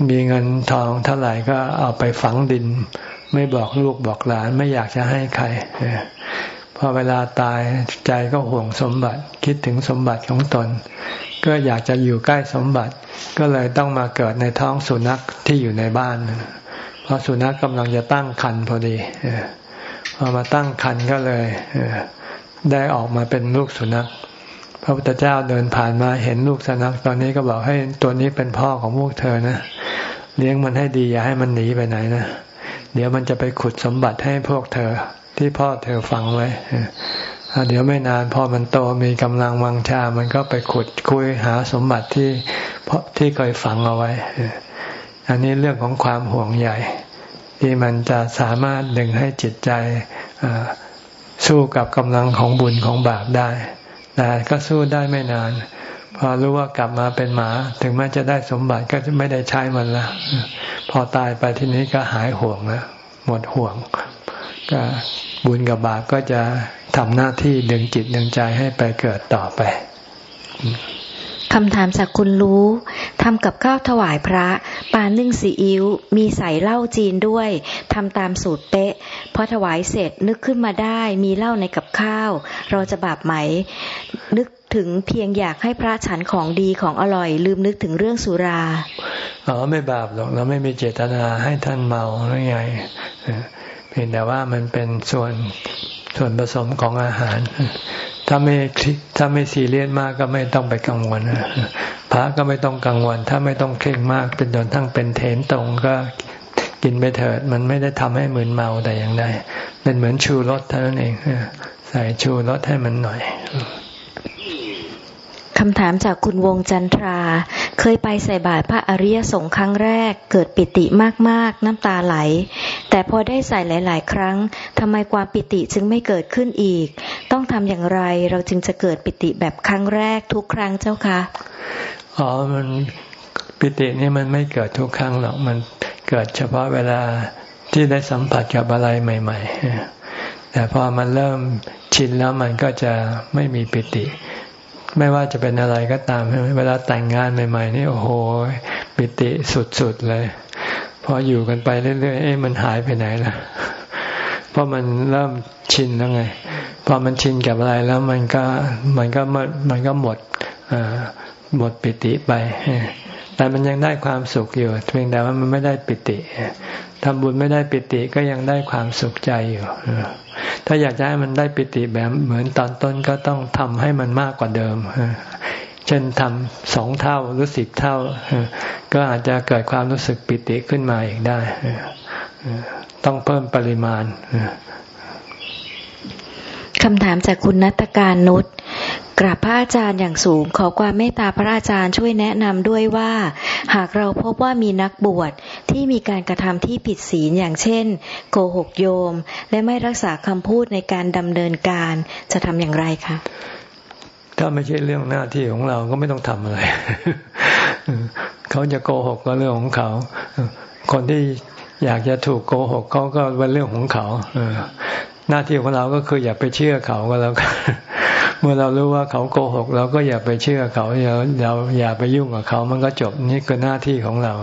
Speaker 1: มีเงินทองเท่าไหร่ก็เอาไปฝังดิน ไม่บอกลูกบอกหลานไม่อยากจะให้ใคร พอเวลาตายใจก็ห่วงสมบัติคิดถึงสมบัติของตน ก็อยากจะอยู่ใกล้สมบัติ ก็เลยต้องมาเกิดในท้องสุนัขที่อยู่ในบ้าน เพราะสุนัขกำลังจะตั้งคันพอดีพอมาตั้งคันก็เลยได้ออกมาเป็นลูกสุนัข พระพุทธเจ้าเดินผ่านมาเห็นลูกสุนัขตอนนี้ก็บอกให้ตัวนี้เป็นพ่อของพวกเธอนะเลี้ยงมันให้ดีอย่าให้มันหนีไปไหนนะเดี๋ยวมันจะไปขุดสมบัติให้พวกเธอ ที่พ่อเธอฝังไว้เดี๋ยวไม่นานพอมันโตมีกำลังวังชา มันก็ไปขุดคุยหาสมบัติที่เพราะที่เคยฝังเอาไว้ อันนี้เรื่องของความห่วงใหญ่ ที่มันจะสามารถดึงให้จิตใจสู้กับกำลังของบุญของบาปได้ แต่ก็สู้ได้ไม่นาน พอรู้ว่ากลับมาเป็นหมา ถึงแม้จะได้สมบัติก็จะไม่ได้ใช้มันละ พอตายไปทีนี้ก็หายห่วงแล้วหมดห่วง ก็บุญกับบาปก็จะทำหน้าที่ดึงจิตดึงใจให้ไปเกิดต่อไป
Speaker 2: คำถามจากคุณรู้ทำกับข้าวถวายพระปานึ่งซีอิ๊วมีใส่เหล้าจีนด้วยทำตามสูตรเป๊ะพอถวายเสร็จนึกขึ้นมาได้ มีเหล้าในกับข้าว เราจะบาปไหม นึกถึงเพียงอยากให้พระฉันของดีของอร่อย ลืมนึกถึงเรื่องสุรา
Speaker 1: อ๋อไม่บาปหรอกเราไม่มีเจตนาให้ท่านเมาหรือไง พียงแต่ว่ามันเป็นส่วนส่วนผสมของอาหาร ถ้าไม่ถ้าไม่ซีเรียสมากก็ไม่ต้องไปกังวลพระก็ไม่ต้องกังวล ถ้าไม่ต้องเคร่งมากเป็นจนทั้งเป็นเถนตรงก็กินไปเถิด มันไม่ได้ทำให้เหมือนเมาแต่อย่างใดเป็นเหมือนชูรสเท่านั้นเองใส่ชูรสให้มันหน่อย
Speaker 2: คำถามจากคุณวงจันทรา เคยไปใส่บาตรพระอริยสงฆ์ครั้งแรก เกิดปิติมากๆ น้ำตาไหล แต่พอได้ใส่หลาย ๆ ครั้งทำไมความปิติจึงไม่เกิดขึ้นอีก ต้องทำอย่างไรเราจึงจะเกิดปิติแบบครั้งแรกทุกครั้งเจ้าคะ
Speaker 1: อ๋อมันปิตินี่มันไม่เกิดทุกครั้งหรอกมันเกิดเฉพาะเวลาที่ได้สัมผัสกับอะไรใหม่ ๆ แต่พอมันเริ่มชินแล้วมันก็จะไม่มีปิติ ไม่ว่าจะเป็นอะไรก็ตาม เวลาแต่งงานใหม่ ๆ นี่โอ้โหปิติสุดๆเลย พออยู่กันไปเรื่อยๆเอ๊ะมันหายไปไหนล่ะ เพราะมันเริ่มชินแล้วไง พอมันชินกับอะไรแล้วมันก็มันก็มันก็หมดหมดปิติไป แต่มันยังได้ความสุขอยู่ เพียงแต่ว่ามันไม่ได้ปิติ ทำบุญไม่ได้ปิติก็ยังได้ความสุขใจอยู่ถ้าอยากจะให้มันได้ปิติแบบเหมือนตอนต้นก็ต้องทำให้มันมากกว่าเดิมเช่นทำสองเท่าหรือสิบเท่า ก็อาจจะเกิดความรู้สึกปิติขึ้นมาอีกได้ ต้องเพิ่มปริมาณ
Speaker 2: คำถามจากคุณนัตการนุช กราบพระอาจารย์อย่างสูงขอความเมตตาพระอาจารย์ช่วยแนะนำด้วยว่า หากเราพบว่ามีนักบวชที่มีการกระทำที่ผิดศีลอย่างเช่น โกหกโยม และไม่รักษาคำพูดในการดำเนินการจะทำอย่างไรคะ
Speaker 1: ถ้าไม่ใช่เรื่องหน้าที่ของเราก็ไม่ต้องทำอะไร เขาจะโกหกก็เรื่องของเขา คนที่อยากจะถูกโกหกเขาก็เป็นเรื่องของเขาหน้าที่ของเราก็คืออย่าไปเชื่อเขาก็แล้วกัน เมื่อเรารู้ว่าเขาโกหก เราก็อย่าไปเชื่อเขาอย่าเราอย่าไปยุ่งกับเขา มันก็จบนี่คือหน้าที่ของเรา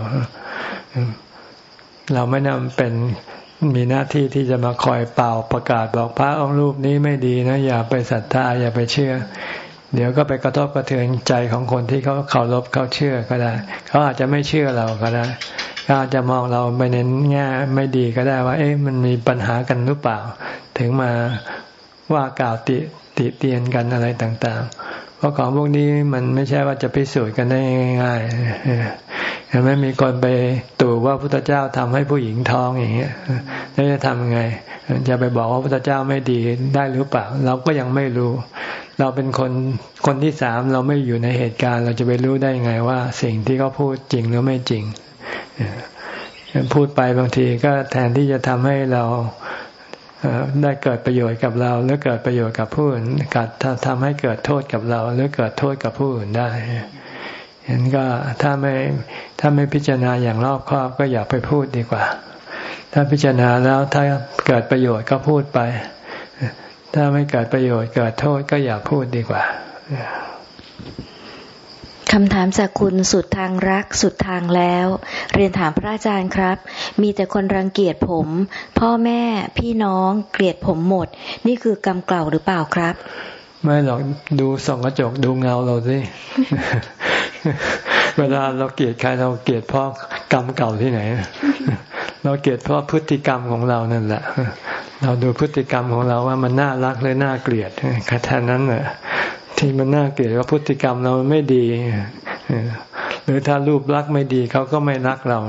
Speaker 1: เราไม่นำเป็นมีหน้าที่ที่จะมาคอยเป่าประกาศบอกพระองค์รูปนี้ไม่ดีนะ อย่าไปศรัทธาอย่าไปเชื่อ เดี๋ยวก็ไปกระทบกระเทือนใจของคนที่เขาเคารพเขาเชื่อก็ได้ เขาอาจจะไม่เชื่อเราก็ได้ก็อาจจะมองเราไปในแง่ไม่ดีก็ได้ว่า เอ๊ะมันมีปัญหากันหรือเปล่า ถึงมาว่ากล่าวติ ติเตียนกันอะไรต่าง ๆ เพราะของพวกนี้มันไม่ใช่ว่าจะพิสูจน์กันได้ง่ายๆเห็นไหมมีคนไปตู่ว่าพุทธเจ้าทำให้ผู้หญิงท้องอย่างเงี้ยแล้วจะทำยังไง จะไปบอกว่าพุทธเจ้าไม่ดีได้หรือเปล่า เราก็ยังไม่รู้ เราเป็นคนคนที่สามเราไม่อยู่ในเหตุการณ์ เราจะไปรู้ได้ไงว่า สิ่งที่เขาพูดจริงหรือไม่จริงพูดไปบางทีก็แทนที่จะทำให้เรา ได้เกิดประโยชน์กับเรา หรือเกิดประโยชน์กับผู้อื่นกัดทำให้เกิดโทษกับเรา หรือเกิดโทษกับผู้อื่นได้เห็นก็ถ้าไม่ถ้าไม่พิจารณาอย่างรอบคอบก็อย่าไปพูดดีกว่า ถ้าพิจารณาแล้วถ้าเกิดประโยชน์ก็พูดไป ถ้าไม่เกิดประโยชน์เกิดโทษก็อย่าพูดดีกว่า
Speaker 2: คำถามจากคุณสุดทางรักสุดทางแล้ว เรียนถามพระอาจารย์ครับ มีแต่คนรังเกียจผม พ่อแม่พี่น้องเกลียดผมหมด นี่คือกรรมเก่าหรือเปล่าครับ
Speaker 1: ไม่หรอกดูส่องกระจกดูเงาเราสิเวลาเราเกลียดใครเราเกลียดเพราะกรรมเก่าที่ไหน เราเกลียดเพราะพฤติกรรมของเรานั่นแหละ เราดูพฤติกรรมของเราว่ามันน่ารักหรือน่าเกลียดแค่นั้นแหละ ที่มันน่าเกลียดว่าพฤติกรรมเราไม่ดีหรือถ้ารูปลักษณ์ไม่ดีเขาก็ไม่รักเรา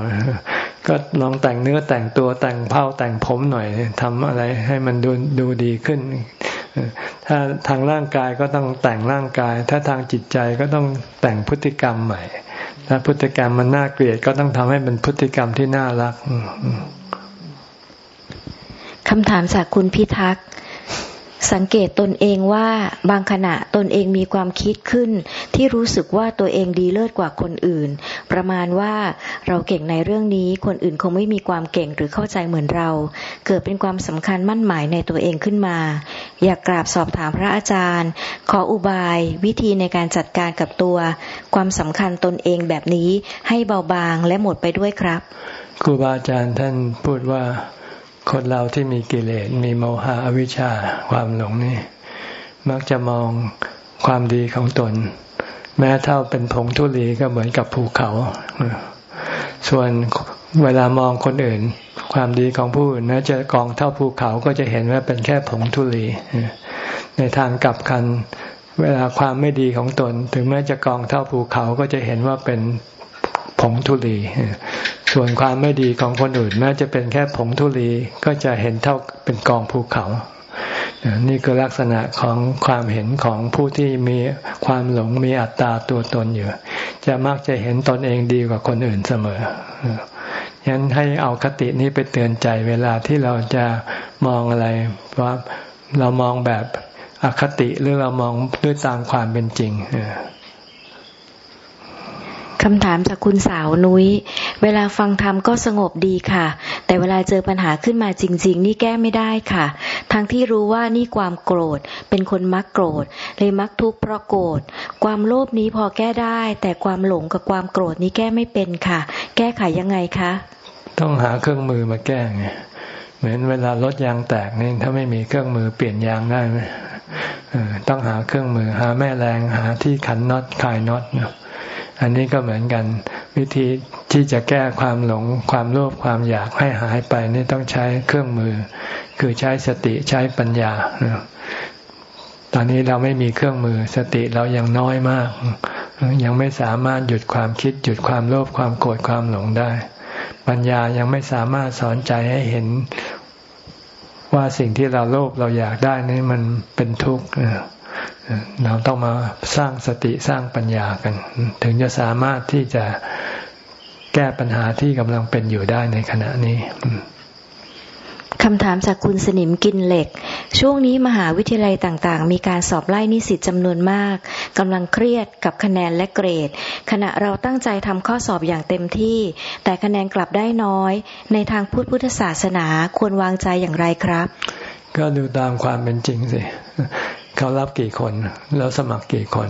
Speaker 1: ก็ลองแต่งเนื้อแต่งตัวแต่งเผ้าแต่งผมหน่อยทำอะไรให้มันดูดูดีขึ้น ถ้าทางร่างกายก็ต้องแต่งร่างกาย ถ้าทางจิตใจก็ต้องแต่งพฤติกรรมใหม่ ถ้าพฤติกรรมมันน่าเกลียดก็ต้องทำให้เป็นพฤติกรรมที่น่ารัก
Speaker 2: คำถามจากคุณพิทักษ์ สังเกตตนเองว่าบางขณะตนเองมีความคิดขึ้น ที่รู้สึกว่าตัวเองดีเลิศกว่าคนอื่น ประมาณว่าเราเก่งในเรื่องนี้ คนอื่นคงไม่มีความเก่งหรือเข้าใจเหมือนเรา เกิดเป็นความสำคัญมั่นหมายในตัวเองขึ้นมา อยากกราบสอบถามพระอาจารย์ ขออุบายวิธีในการจัดการกับตัว ความสำคัญตนเองแบบนี้ให้เบาบางและหมดไปด้วยครับ
Speaker 1: ครูบาอาจารย์ท่านพูดว่า คนเราที่มีกิเลสมีโมหะอวิชชาความหลงนี่มักจะมองความดีของตน แม้เท่าเป็นผงทุลีก็เหมือนกับภูเขา ส่วนเวลามองคนอื่น ความดีของผู้อื่นแม้จะกองเท่าภูเขาก็จะเห็นว่าเป็นแค่ผงทุลีในทางกลับกันเวลาความไม่ดีของตน ถึงแม้จะกองเท่าภูเขาก็จะเห็นว่าเป็นผงทุลี ส่วนความไม่ดีของคนอื่นแม้จะเป็นแค่ผงทุลีก็จะเห็นเท่าเป็นกองภูเขา นี่คือลักษณะของความเห็นของผู้ที่มีความหลงมีอัตตาตัวตนอยู่ จะมักจะเห็นตนเองดีกว่าคนอื่นเสมอฉะนั้นให้เอาคตินี้ไปเตือนใจเวลาที่เราจะมองอะไรว่าเรามองแบบอคติหรือเรามองด้วยตามความเป็นจริง
Speaker 2: คำถามจากคุณสาวนุย้ย เวลาฟังธรรมก็สงบดีค่ะ แต่เวลาเจอปัญหาขึ้นมาจริง ๆ นี่แก้ไม่ได้ค่ะ ทั้งที่รู้ว่านี่ความโกรธ เป็นคนมักโกรธ เลยมักทุกข์เพราะโกรธ ความโลภนี้พอแก้ได้ แต่ความหลงกับความโกรธนี้แก้ไม่เป็นค่ะ แก้ไขยังไงคะ
Speaker 1: ต้องหาเครื่องมือมาแก้ไง เหมือนเวลารถยางแตกนี่ถ้าไม่มีเครื่องมือเปลี่ยนยางได้ไหมต้องหาเครื่องมือ หาแม่แรง หาที่ขันน็อตคลายน็อตเนาะ อันนี้ก็เหมือนกัน วิธีที่จะแก้ความหลงความโลภความอยากให้หายไปนี่ต้องใช้เครื่องมือ คือใช้สติใช้ปัญญา ตอนนี้เราไม่มีเครื่องมือ สติเรายังน้อยมาก ยังไม่สามารถหยุดความคิด หยุดความโลภความโกรธความหลงได้ ปัญญายังไม่สามารถสอนใจให้เห็นว่าสิ่งที่เราโลภเราอยากได้นี่มันเป็นทุกข์ เราต้องมาสร้างสติสร้างปัญญากัน ถึงจะสามารถที่จะแก้ปัญหาที่กำลังเป็นอยู่ได้ในขณะนี้
Speaker 2: คำถามจากคุณสนิมกินเหล็ก ช่วงนี้มหาวิทยาลัยต่างๆ มีการสอบไล่นิสิตจำนวนมากกำลังเครียดกับคะแนนและเกรด ขณะเราตั้งใจทำข้อสอบอย่างเต็มที่ แต่คะแนนกลับได้น้อย ในทางพุทธพุทธศาสนาควรวางใจอย่างไรครับ
Speaker 1: ก็ดูตามความเป็นจริงสิ เขารับกี่คน แล้วสมัครกี่คน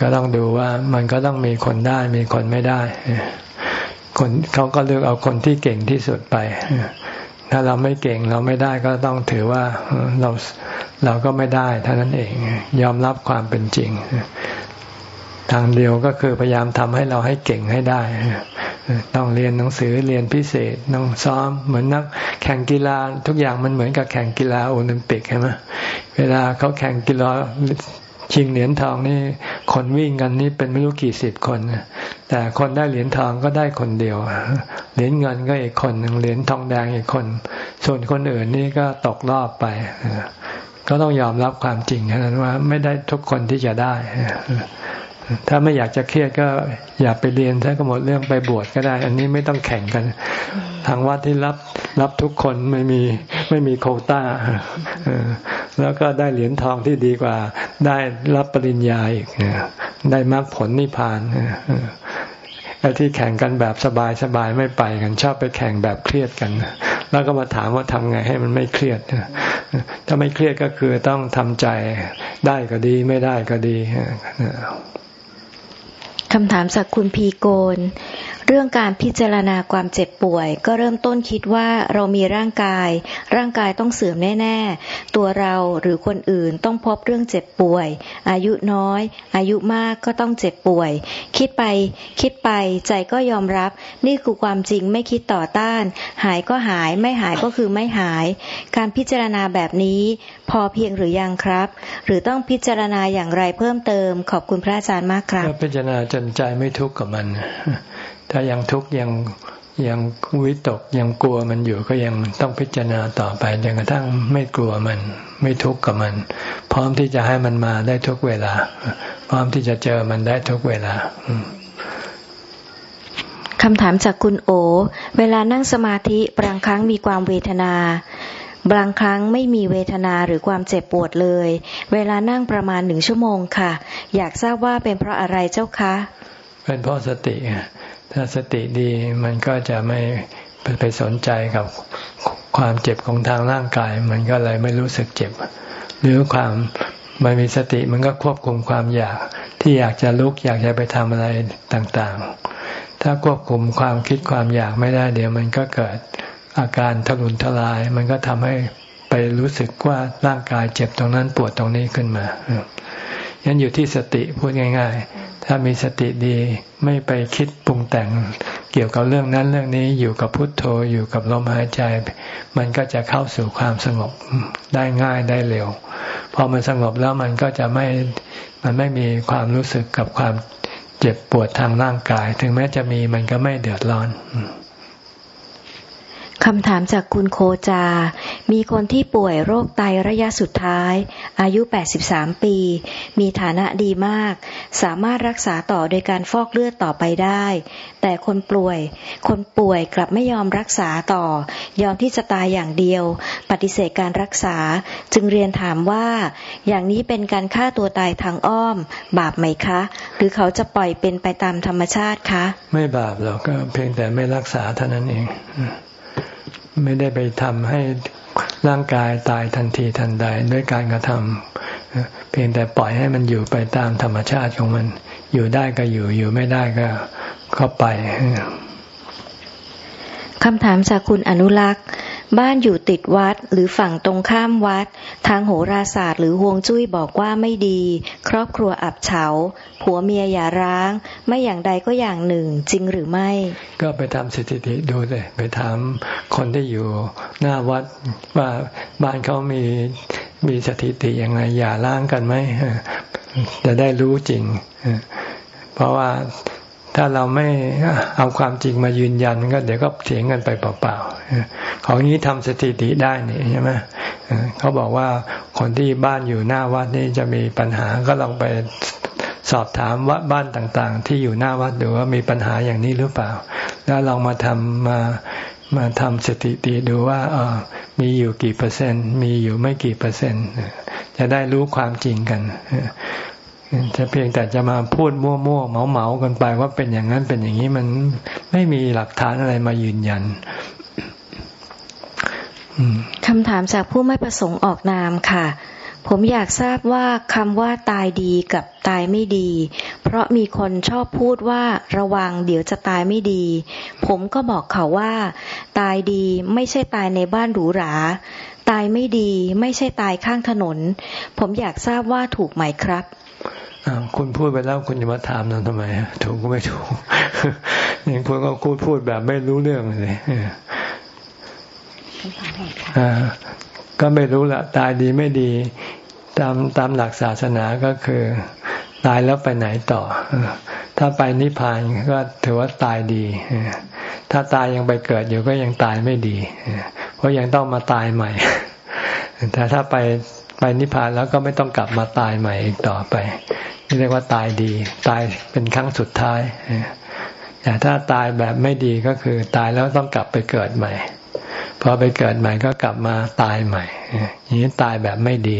Speaker 1: ก็ต้องดูว่ามันก็ต้องมีคนได้มีคนไม่ได้คนเขาก็เลือกเอาคนที่เก่งที่สุดไป ถ้าเราไม่เก่งเราไม่ได้ก็ต้องถือว่าเราเราก็ไม่ได้เท่านั้นเอง ยอมรับความเป็นจริง ทางเดียวก็คือพยายามทำให้เราให้เก่งให้ได้ ต้องเรียนหนังสือเรียนพิเศษต้องซ้อมเหมือนนักแข่งกีฬาทุกอย่างมันเหมือนกับแข่งกีฬาโอลิมปิกใช่ไหมเวลาเขาแข่งกีฬาชิงเหรียญทองนี่คนวิ่งกันนี่เป็นไม่รู้กี่สิบคน แต่คนได้เหรียญทองก็ได้คนเดียว เหรียญเงินก็อีกคนหนึ่งเหรียญทองแดงอีกคน ส่วนคนอื่นนี่ก็ตกรอบไป ก็ต้องยอมรับความจริงนั้นว่าไม่ได้ทุกคนที่จะได้ ถ้าไม่อยากจะเครียดก็อย่าไปเรียนถ้าก็หมดเรื่องไปบวชก็ได้ อันนี้ไม่ต้องแข่งกัน ทางวัดที่รับรับทุกคนไม่มีไม่มีโคต้าแล้วก็ได้เหรียญทองที่ดีกว่า ได้รับปริญญาอีกได้มรรคผลนิพพานไอ้ที่แข่งกันแบบสบายสบายไม่ไปกันชอบไปแข่งแบบเครียดกัน แล้วก็มาถามว่าทำไงให้มันไม่เครียดถ้าไม่เครียดก็คือต้องทำใจได้ก็ดีไม่ได้ก็ดี
Speaker 2: คำถามจากคุณพีโกน เรื่องการพิจารณาความเจ็บป่วย ก็เริ่มต้นคิดว่าเรามีร่างกาย ร่างกายต้องเสื่อมแน่ ๆ ตัวเราหรือคนอื่นต้องพบเรื่องเจ็บป่วย อายุน้อย อายุมากก็ต้องเจ็บป่วย คิดไป คิดไปใจก็ยอมรับ นี่คือความจริงไม่คิดต่อต้าน หายก็หายไม่หายก็คือไม่หาย การพิจารณาแบบนี้ พอเพียงหรือยังครับ หรือต้องพิจารณาอย่างไรเพิ่มเติม ขอบคุณพระอาจารย์มากครับ
Speaker 1: พิจารณาจนใจไม่ทุกข์กับมัน ถ้ายังทุกข์ยังยังวิตกยังกลัวมันอยู่ก็ยังต้องพิจารณาต่อไปจนกระทั่งไม่กลัวมัน ไม่ทุกข์กับมัน พร้อมที่จะให้มันมาได้ทุกเวลา พร้อมที่จะเจอมันได้ทุกเวลา
Speaker 2: คำถามจากคุณโอ เวลานั่งสมาธิบางครั้งมีความเวทนาบางครั้งไม่มีเวทนาหรือความเจ็บปวดเลย เวลานั่งประมาณหนึ่งชั่วโมงค่ะ อยากทราบว่าเป็นเพราะอะไรเจ้าคะ
Speaker 1: เป็นเพราะสติ ถ้าสติดีมันก็จะไม่ไปสนใจกับความเจ็บของทางร่างกาย มันก็เลยไม่รู้สึกเจ็บ หรือความมันมีสติมันก็ควบคุมความอยากที่อยากจะลุกอยากจะไปทำอะไรต่างๆ ถ้าควบคุมความคิดความอยากไม่ได้ เดี๋ยวมันก็เกิดอาการทะลุนทลาย มันก็ทำให้ไปรู้สึกว่าร่างกายเจ็บตรงนั้นปวดตรงนี้ขึ้นมา ยันอยู่ที่สติพูดง่าย ๆ ถ้ามีสติดีไม่ไปคิดปรุงแต่ง เกี่ยวกับเรื่องนั้นเรื่องนี้อยู่กับพุทโธอยู่กับลมหายใจ มันก็จะเข้าสู่ความสงบได้ง่ายได้เร็ว พอมันสงบแล้วมันก็จะไม่มันไม่มีความรู้สึกกับความเจ็บปวดทางร่างกาย ถึงแม้จะมีมันก็ไม่เดือดร้อน
Speaker 2: คำถามจากคุณโคจา มีคนที่ป่วยโรคไตระยะสุดท้าย อายุ 83 ปี มีฐานะดีมาก สามารถรักษาต่อโดยการฟอกเลือดต่อไปได้ แต่คนป่วย คนป่วยกลับไม่ยอมรักษาต่อ ยอมที่จะตายอย่างเดียว ปฏิเสธการรักษา จึงเรียนถามว่า อย่างนี้เป็นการฆ่าตัวตายทางอ้อม บาปไหมคะ หรือเขาจะปล่อยเป็นไปตามธรรมชาติคะ
Speaker 1: ไม่บาปหรอกก็เพียงแต่ไม่รักษาเท่านั้นเอง ไม่ได้ไปทำให้ร่างกายตายทันทีทันใดด้วยการกระทำเพียงแต่ปล่อยให้มันอยู่ไปตามธรรมชาติของมัน อยู่ได้ก็อยู่อยู่ไม่ได้ก็ก็ไป
Speaker 2: คำถามจากคุณอนุรักษ์ บ้านอยู่ติดวัดหรือฝั่งตรงข้ามวัด ทางโหราศาสตร์หรือฮวงจุ้ยบอกว่าไม่ดี ครอบครัวอับเฉา ผัวเมียอย่าร้าง ไม่อย่างใดก็อย่างหนึ่ง จริงหรือไม่
Speaker 1: ก็ไปทำสถิติดูเลยไปถามคนที่อยู่หน้าวัดว่าบ้านเขามีมีสถิติยังไงอย่าล้างกันไหมจะได้รู้จริง เพราะว่า ถ้าเราไม่เอาความจริงมายืนยันก็เดี๋ยวก็เถียงกันไปเปล่าๆ ของนี้ทำสถิติได้นี่ใช่ไหมเขาบอกว่าคนที่บ้านอยู่หน้าวัดนี่จะมีปัญหาก็ลองไปสอบถามว่าบ้านต่างๆ ที่อยู่หน้าวัดดูว่ามีปัญหาอย่างนี้หรือเปล่า แล้วลองมาทำมามาทำสถิติดูว่าเออมีอยู่กี่เปอร์เซ็นต์ มีอยู่ไม่กี่เปอร์เซ็นต์ จะได้รู้ความจริงกัน จะเพียงแต่จะมาพูดมั่วๆเมาๆกันไปว่าเป็นอย่างนั้นเป็นอย่างนี้มันไม่มีหลักฐานอะไรมายืนยัน
Speaker 2: คำถามจากผู้ไม่ประสงค์ออกนามค่ะ ผมอยากทราบว่าคำว่าตายดีกับตายไม่ดี เพราะมีคนชอบพูดว่าระวังเดี๋ยวจะตายไม่ดี ผมก็บอกเขาว่า ตายดีไม่ใช่ตายในบ้านหรูหราตายไม่ดี ไม่ใช่ตายข้างถนน ผมอยากทราบว่าถูกไหมครับ
Speaker 1: คุณพูดไปแล้วคุณจะมาถามนั่นทำไมถูกก็ไม่ถูกอย่างคุณก็พูดพูดแบบไม่รู้เรื่องเลยก็ไม่รู้ละตายดีไม่ดี ตามตามหลักศาสนาก็คือ ตายแล้วไปไหนต่อ ถ้าไปนิพพานก็ถือว่าตายดี ถ้าตายยังไปเกิดอยู่ก็ยังตายไม่ดี เพราะยังต้องมาตายใหม่ แต่ถ้าไป ไปนิพพานแล้วก็ไม่ต้องกลับมาตายใหม่อีกต่อไปนี่เรียกว่าตายดี ตายเป็นครั้งสุดท้ายแต่ถ้าตายแบบไม่ดีก็คือตายแล้วต้องกลับไปเกิดใหม่พอไปเกิดใหม่ก็กลับมาตายใหม่อย่างนี้ตายแบบไม่ดี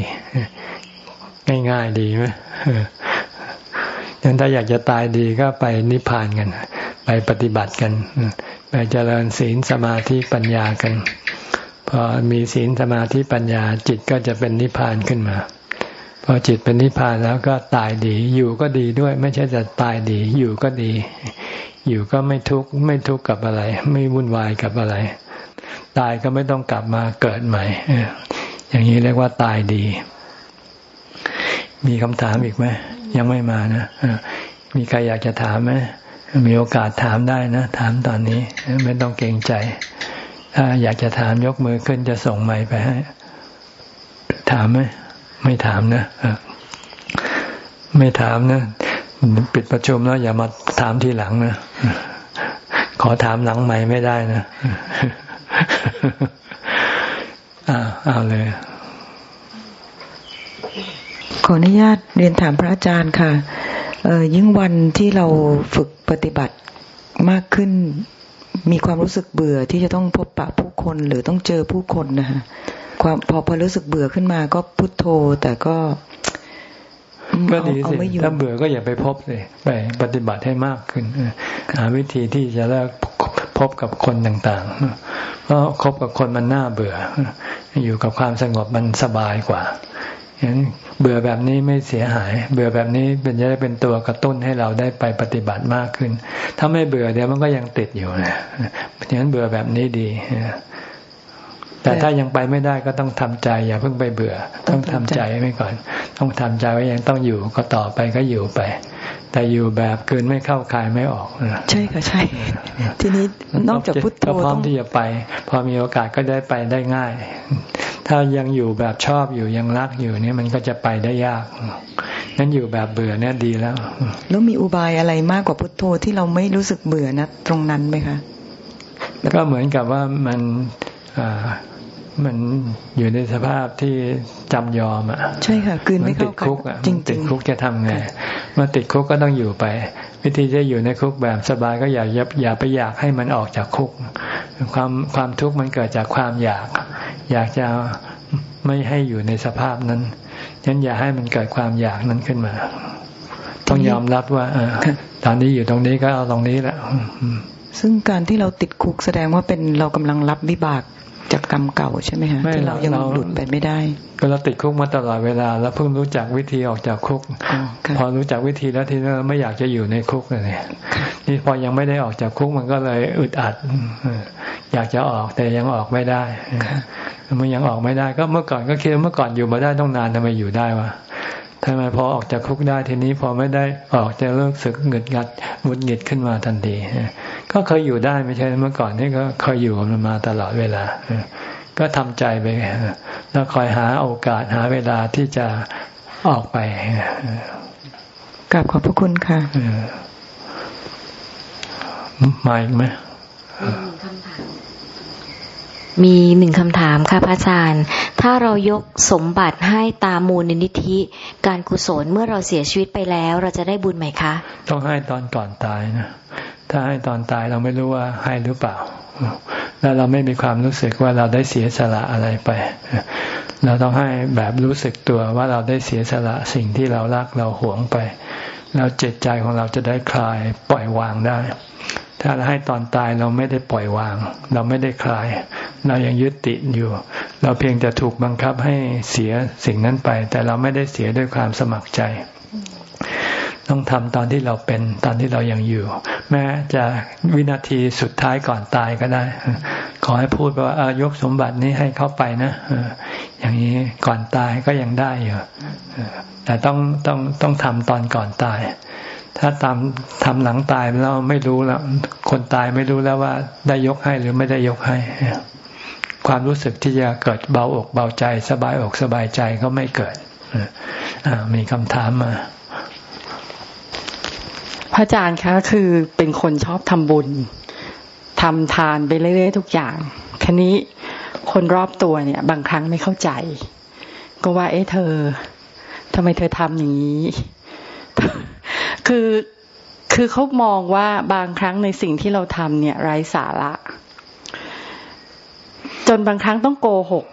Speaker 1: ง่ายๆดีไหมยังถ้าอยากจะตายดีก็ไปนิพพานกัน ไปปฏิบัติกัน ไปเจริญศีลสมาธิปัญญากัน พอมีศีลสมาธิปัญญาจิตก็จะเป็นนิพพานขึ้นมา พอจิตเป็นนิพพานแล้วก็ตายดี อยู่ก็ดีด้วย ไม่ใช่จะตายดี อยู่ก็ดี อยู่ก็ไม่ทุกข์ไม่ทุกข์กับอะไร ไม่วุ่นวายกับอะไร ตายก็ไม่ต้องกลับมาเกิดใหม่อย่างนี้เรียกว่าตายดี มีคำถามอีกไหมยังไม่มานะมีใครอยากจะถามไหมมีโอกาสถามได้นะ ถามตอนนี้ ไม่ต้องเกรงใจ อยากจะถามยกมือขึ้นจะส่งไม้ไปให้ ถามไหมไม่ถามนะไม่ถามนะ ปิดประชุมแล้ว อย่ามาถามทีหลังนะ ขอถามหลังใหม่ไม่ได้นะอ้าวเอาเลย
Speaker 3: ขออนุญาตเรียนถามพระอาจารย์ค่ะเออยิ่งวันที่เราฝึกปฏิบัติมากขึ้น มีความรู้สึกเบื่อที่จะต้องพบปะผู้คนหรือต้องเจอผู้คนนะคะความพอพอรู้สึกเบื่อขึ้นมาก็พุทโธ แต่ก็
Speaker 1: ก็ดีสิถ้าเบื่อก็อย่าไปพบเลยไปปฏิบัติให้มากขึ้นหาวิธีที่จะเลิกพบกับคนต่างๆ เพราะคบกับคนมันน่าเบื่อ อยู่กับความสงบมันสบายกว่า ฉะนั้นเบื่อแบบนี้ไม่เสียหาย เบื่อแบบนี้เป็นจะได้เป็นตัวกระตุ้นให้เราได้ไปปฏิบัติมากขึ้น ถ้าไม่เบื่อเดี๋ยวมันก็ยังติดอยู่นะฉะนั้นเบื่อแบบนี้ดีแต่ถ้ายังไปไม่ได้ก็ต้องทำใจ อย่าเพิ่งไปเบื่อ ต้องทำใจไว้ก่อน ต้องทำใจไว้ยังต้องอยู่ก็ต่อไปก็อยู่ไป แต่อยู่แบบเกินไม่เข้าคายไม่ออก
Speaker 3: ใช่ค่ะใช่ ทีนี้นอกจากพุทโธก็
Speaker 1: พร้อมที่จะไป พอมีโอกาสก็ได้ไปได้ง่าย ถ้ายังอยู่แบบชอบอยู่ยังรักอยู่เนี่ยมันก็จะไปได้ยากนั้นอยู่แบบเบื่อเนี่ยดีแล้ว
Speaker 3: แล้วมีอุบายอะไรมากกว่าพุทโธที่เราไม่รู้สึกเบื่อนะตรงนั้นไหมคะ
Speaker 1: ก็เหมือนกับว่ามัน มันอยู่ในสภาพที่จำยอมอะ
Speaker 3: ใช่ค่ะคืนไม่เข้า
Speaker 1: คุกอะจริงติดคุกจะทำไงเมื่อติดคุกก็ต้องอยู่ไป วิธีจะอยู่ในคุกแบบสบายก็อย่าอย่าไปอยากให้มันออกจากคุก ความความทุกข์มันเกิดจากความอยาก อยากจะไม่ให้อยู่ในสภาพนั้นฉะนั้นอย่าให้มันเกิดความอยากนั้นขึ้นมา ต้องยอมรับว่าอตอนนี้อยู่ตรงนี้ก็เอาตรงนี้แหละ
Speaker 3: ซึ่งการที่เราติดคุกแสดงว่าเป็นเรากำลังรับวิบาก จากกรรมเก่าใช่ไหมฮะที่เรายังหลุดไปไม่ได้
Speaker 1: ก็เราติดคุกมาตลอดเวลา แล้วเพิ่งรู้จักวิธีออกจากคุก พอรู้จักวิธีแล้วทีนี้ไม่อยากจะอยู่ในคุกเลยนี่พอยังไม่ได้ออกจากคุกมันก็เลยอึดอัด อยากจะออกแต่ยังออกไม่ได้มันยังออกไม่ได้ ก็เมื่อก่อนก็คิดเมื่อก่อนอยู่มาได้ต้องนานทำไมอยู่ได้วะทำไมพอออกจากคุกได้ทีนี้พอไม่ได้ออกจะเริ่มสึกหงุดหงิดหงุดหงิดขึ้นมาทันที ก็เคยอยู่ได้ไม่ใช่เมื่อก่อนนี่ก็เคยอยู่มันมาตลอดเวลาก็ทำใจไปแล้วคอยหาโอกาสหาเวลาที่จะออกไป
Speaker 3: กลับขอบพระคุณค่ะ
Speaker 1: มาอีกไหม
Speaker 2: มีหนึ่งคำถามค่ะพระอาจารย์ ถ้าเรายกสมบัติให้ตามมูลนิธิ การกุศลเมื่อเราเสียชีวิตไปแล้ว เราจะได้บุญไหมคะ
Speaker 1: ต้องให้ตอนก่อนตายนะ ถ้าให้ตอนตายเราไม่รู้ว่าให้หรือเปล่า แล้วเราไม่มีความรู้สึกว่าเราได้เสียสละอะไรไป เราต้องให้แบบรู้สึกตัวว่าเราได้เสียสละสิ่งที่เรารักเราหวงไป แล้วจิตใจของเราจะได้คลายปล่อยวางได้ ถ้าเราให้ตอนตายเราไม่ได้ปล่อยวาง เราไม่ได้คลาย เรายังยึดติดอยู่ เราเพียงจะถูกบังคับให้เสียสิ่งนั้นไป แต่เราไม่ได้เสียด้วยความสมัครใจ ต้องทำตอนที่เราเป็นตอนที่เรายังอยู่ แม้จะวินาทีสุดท้ายก่อนตายก็ได้ ขอให้พูดว่ายกสมบัตินี้ให้เขาไปนะอย่างนี้ก่อนตายก็ยังได้อยู่แต่ต้องต้องต้องทำตอนก่อนตาย ถ้าตามทำหลังตายแล้วไม่รู้แล้ว คนตายไม่รู้แล้วว่าได้ยกให้หรือไม่ได้ยกให้ความรู้สึกที่จะเกิดเบาอกเบาใจ สบายอกสบายใจก็ไม่เกิดมีคำถามมา
Speaker 4: พระอาจารย์คะคือเป็นคนชอบทำบุญทำทานไปเรื่อยๆทุกอย่างทีนี้คนรอบตัวเนี่ย บางครั้งไม่เข้าใจ ก็ว่า เอ๊ะเธอทำไมเธอทำอย่างนี้ คือคือเขามองว่าบางครั้งในสิ่งที่เราทำเนี่ย ไร้สาระ จนบางครั้งต้องโกหก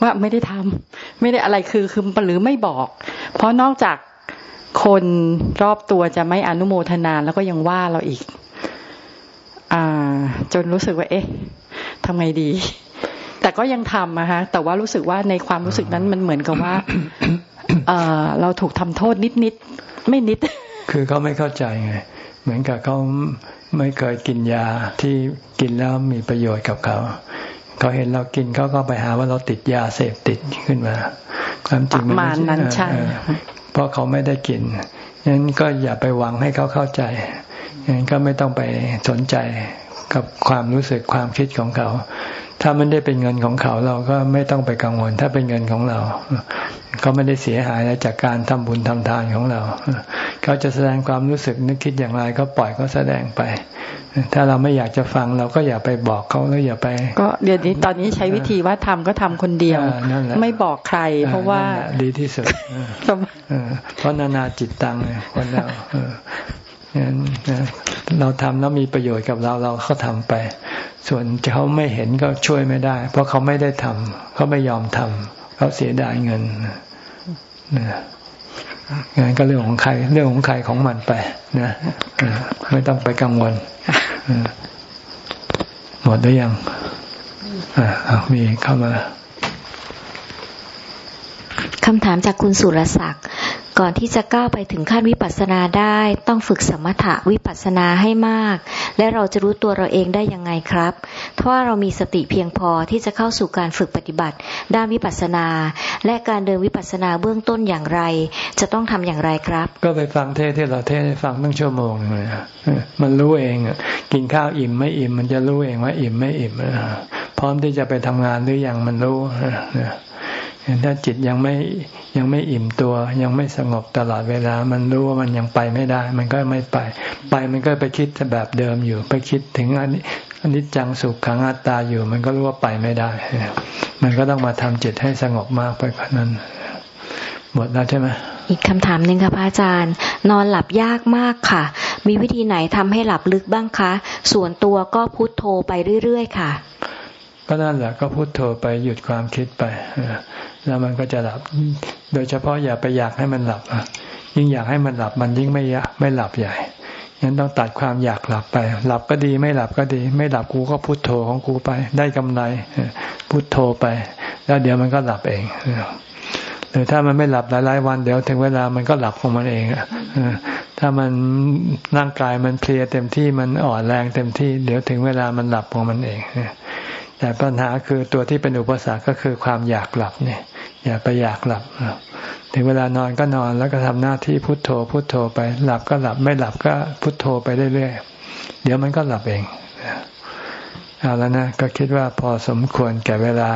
Speaker 4: ว่าไม่ได้ทำไม่ได้อะไรคือคือหรือไม่บอก เพราะนอกจาก คนรอบตัวจะไม่อนุโมทนาแล้วก็ยังว่าเราอีกอ่าจนรู้สึกว่า เอ๊ะทำไงดี แต่ก็ยังทำนะคะแต่ว่ารู้สึกว่าในความรู้สึกนั้นมันเหมือนกับว่าเออเราถูกทำโทษนิดไม่นิด
Speaker 1: คือเขาไม่เข้าใจไง เหมือนกับเขาไม่เคยกินยาที่กินแล้วมีประโยชน์กับเขาเขาเห็นเรากินเขาก็ไปหาว่าเราติดยาเสพติดขึ้นมา ความจริง
Speaker 4: มันไม่ใช่
Speaker 1: เพราะเขาไม่ได้กินงั้นก็อย่าไปหวังให้เขาเข้าใจงั้นก็ไม่ต้องไปสนใจกับความรู้สึกความคิดของเขา ถ้ามันได้เป็นเงินของเขาเราก็ไม่ต้องไปกังวล ถ้าเป็นเงินของเรา เขาไม่ได้เสียหายจากการทำบุญทำทานของเรา เขาจะแสดงความรู้สึกนึกคิดอย่างไรก็ปล่อยก็แสดงไป ถ้าเราไม่อยากจะฟังเราก็อย่าไปบอกเขาแล้วอย่าไป
Speaker 4: ก็เดี๋ยวนี้ตอนนี้ใช้วิธีว่าทำก็ทำคนเดียว ไม่บอกใคร เพราะว่า
Speaker 1: ดีที่สุดเพราะนานาจิตตังคนเรา เราทำแล้วมีประโยชน์กับเราเราเขาทำไป ส่วนเขาไม่เห็นก็ช่วยไม่ได้ เพราะเขาไม่ได้ทำเขาไม่ยอมทำเขาเสียดายเงินนะงานก็เรื่องของใคร เรื่องของใครของมันไปนะไม่ต้องไปกังวลหมดหรือยังอ่ามีเข้ามา
Speaker 2: คำถามจากคุณสุรศักดิ์ ก่อนที่จะก้าวไปถึงขั้นวิปัสสนาได้ ต้องฝึกสมถะวิปัสสนาให้มาก และเราจะรู้ตัวเราเองได้ยังไงครับ เพราะว่าเรามีสติเพียงพอที่จะเข้าสู่การฝึกปฏิบัติ ด้านวิปัสสนา และการเดินวิปัสสนาเบื้องต้นอย่างไร จะต้องทำอย่างไรครับ
Speaker 1: ก็ไปฟังเทศที่เราเทศให้ฟังตั้งชั่วโมงเลยมันรู้เองกินข้าวอิ่มไม่อิ่ม มันจะรู้เองว่าอิ่มไม่อิ่มพร้อมที่จะไปทำงานหรือยังมันรู้ ถ้าจิตยังไม่ยังไม่อิ่มตัว ยังไม่สงบตลอดเวลา มันรู้ว่ามันยังไปไม่ได้ มันก็ไม่ไป ไปมันก็ไปคิดแบบเดิมอยู่ ไปคิดถึงอันนี้อันนี้จังสุขขังอัตตาอยู่ มันก็รู้ว่าไปไม่ได้ มันก็ต้องมาทำจิตให้สงบมากไปกว่านั้น หมดแล้วใช่ไหม
Speaker 2: อีกคำถามหนึ่งค่ะพระอาจารย์ นอนหลับยากมากค่ะ มีวิธีไหนทำให้หลับลึกบ้างคะ ส่วนตัวก็พุโทโธไปเรื่อยๆค่ะ
Speaker 1: ก็นั่นแหละก็พุโทโธไปหยุดความคิดไป แล้วมันก็จะหลับ โดยเฉพาะอย่าไปอยากให้มันหลับยิ่งอยากให้มันหลับมันยิ่งไม่ไม่หลับใหญ่งั้นต้องตัดความอยากหลับไป หลับก็ดีไม่หลับก็ดี ไม่หลับกูก็พุโทโธของกูไป ได้กำไรพุโทโธไป แล้วเดี๋ยวมันก็หลับเองหรือถ้ามันไม่หลับหลายๆวันเดี๋ยวถึงเวลามันก็หลับของมันเองอะถ้ามันร่างกายมันเพลียเต็มที่มันอ่อนแรงเต็มที่ เดี๋ยวถึงเวลามันหลับของมันเองแต่ปัญหาคือตัวที่เป็นอุปสรรคก็คือความอยากหลับเนี่ย อย่าไปอยากหลับถึงเวลานอนก็นอนแล้วก็ทำหน้าที่พุโทโธ พุโทโธไป หลับก็หลับไม่หลับก็พุโทโธไปเรื่อยๆเดี๋ยวมันก็หลับเองเอาแล้วนะก็คิดว่าพอสมควรแก่เวลา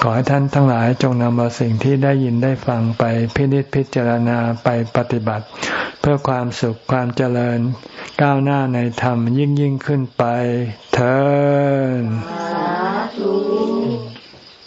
Speaker 1: ขอให้ท่านทั้งหลายจงนำเอาสิ่งที่ได้ยินได้ฟังไปพินิจพิจารณาไปปฏิบัติ เพื่อความสุขความเจริญ ก้าวหน้าในธรรมยิ่งยิ่งขึ้นไปเถิด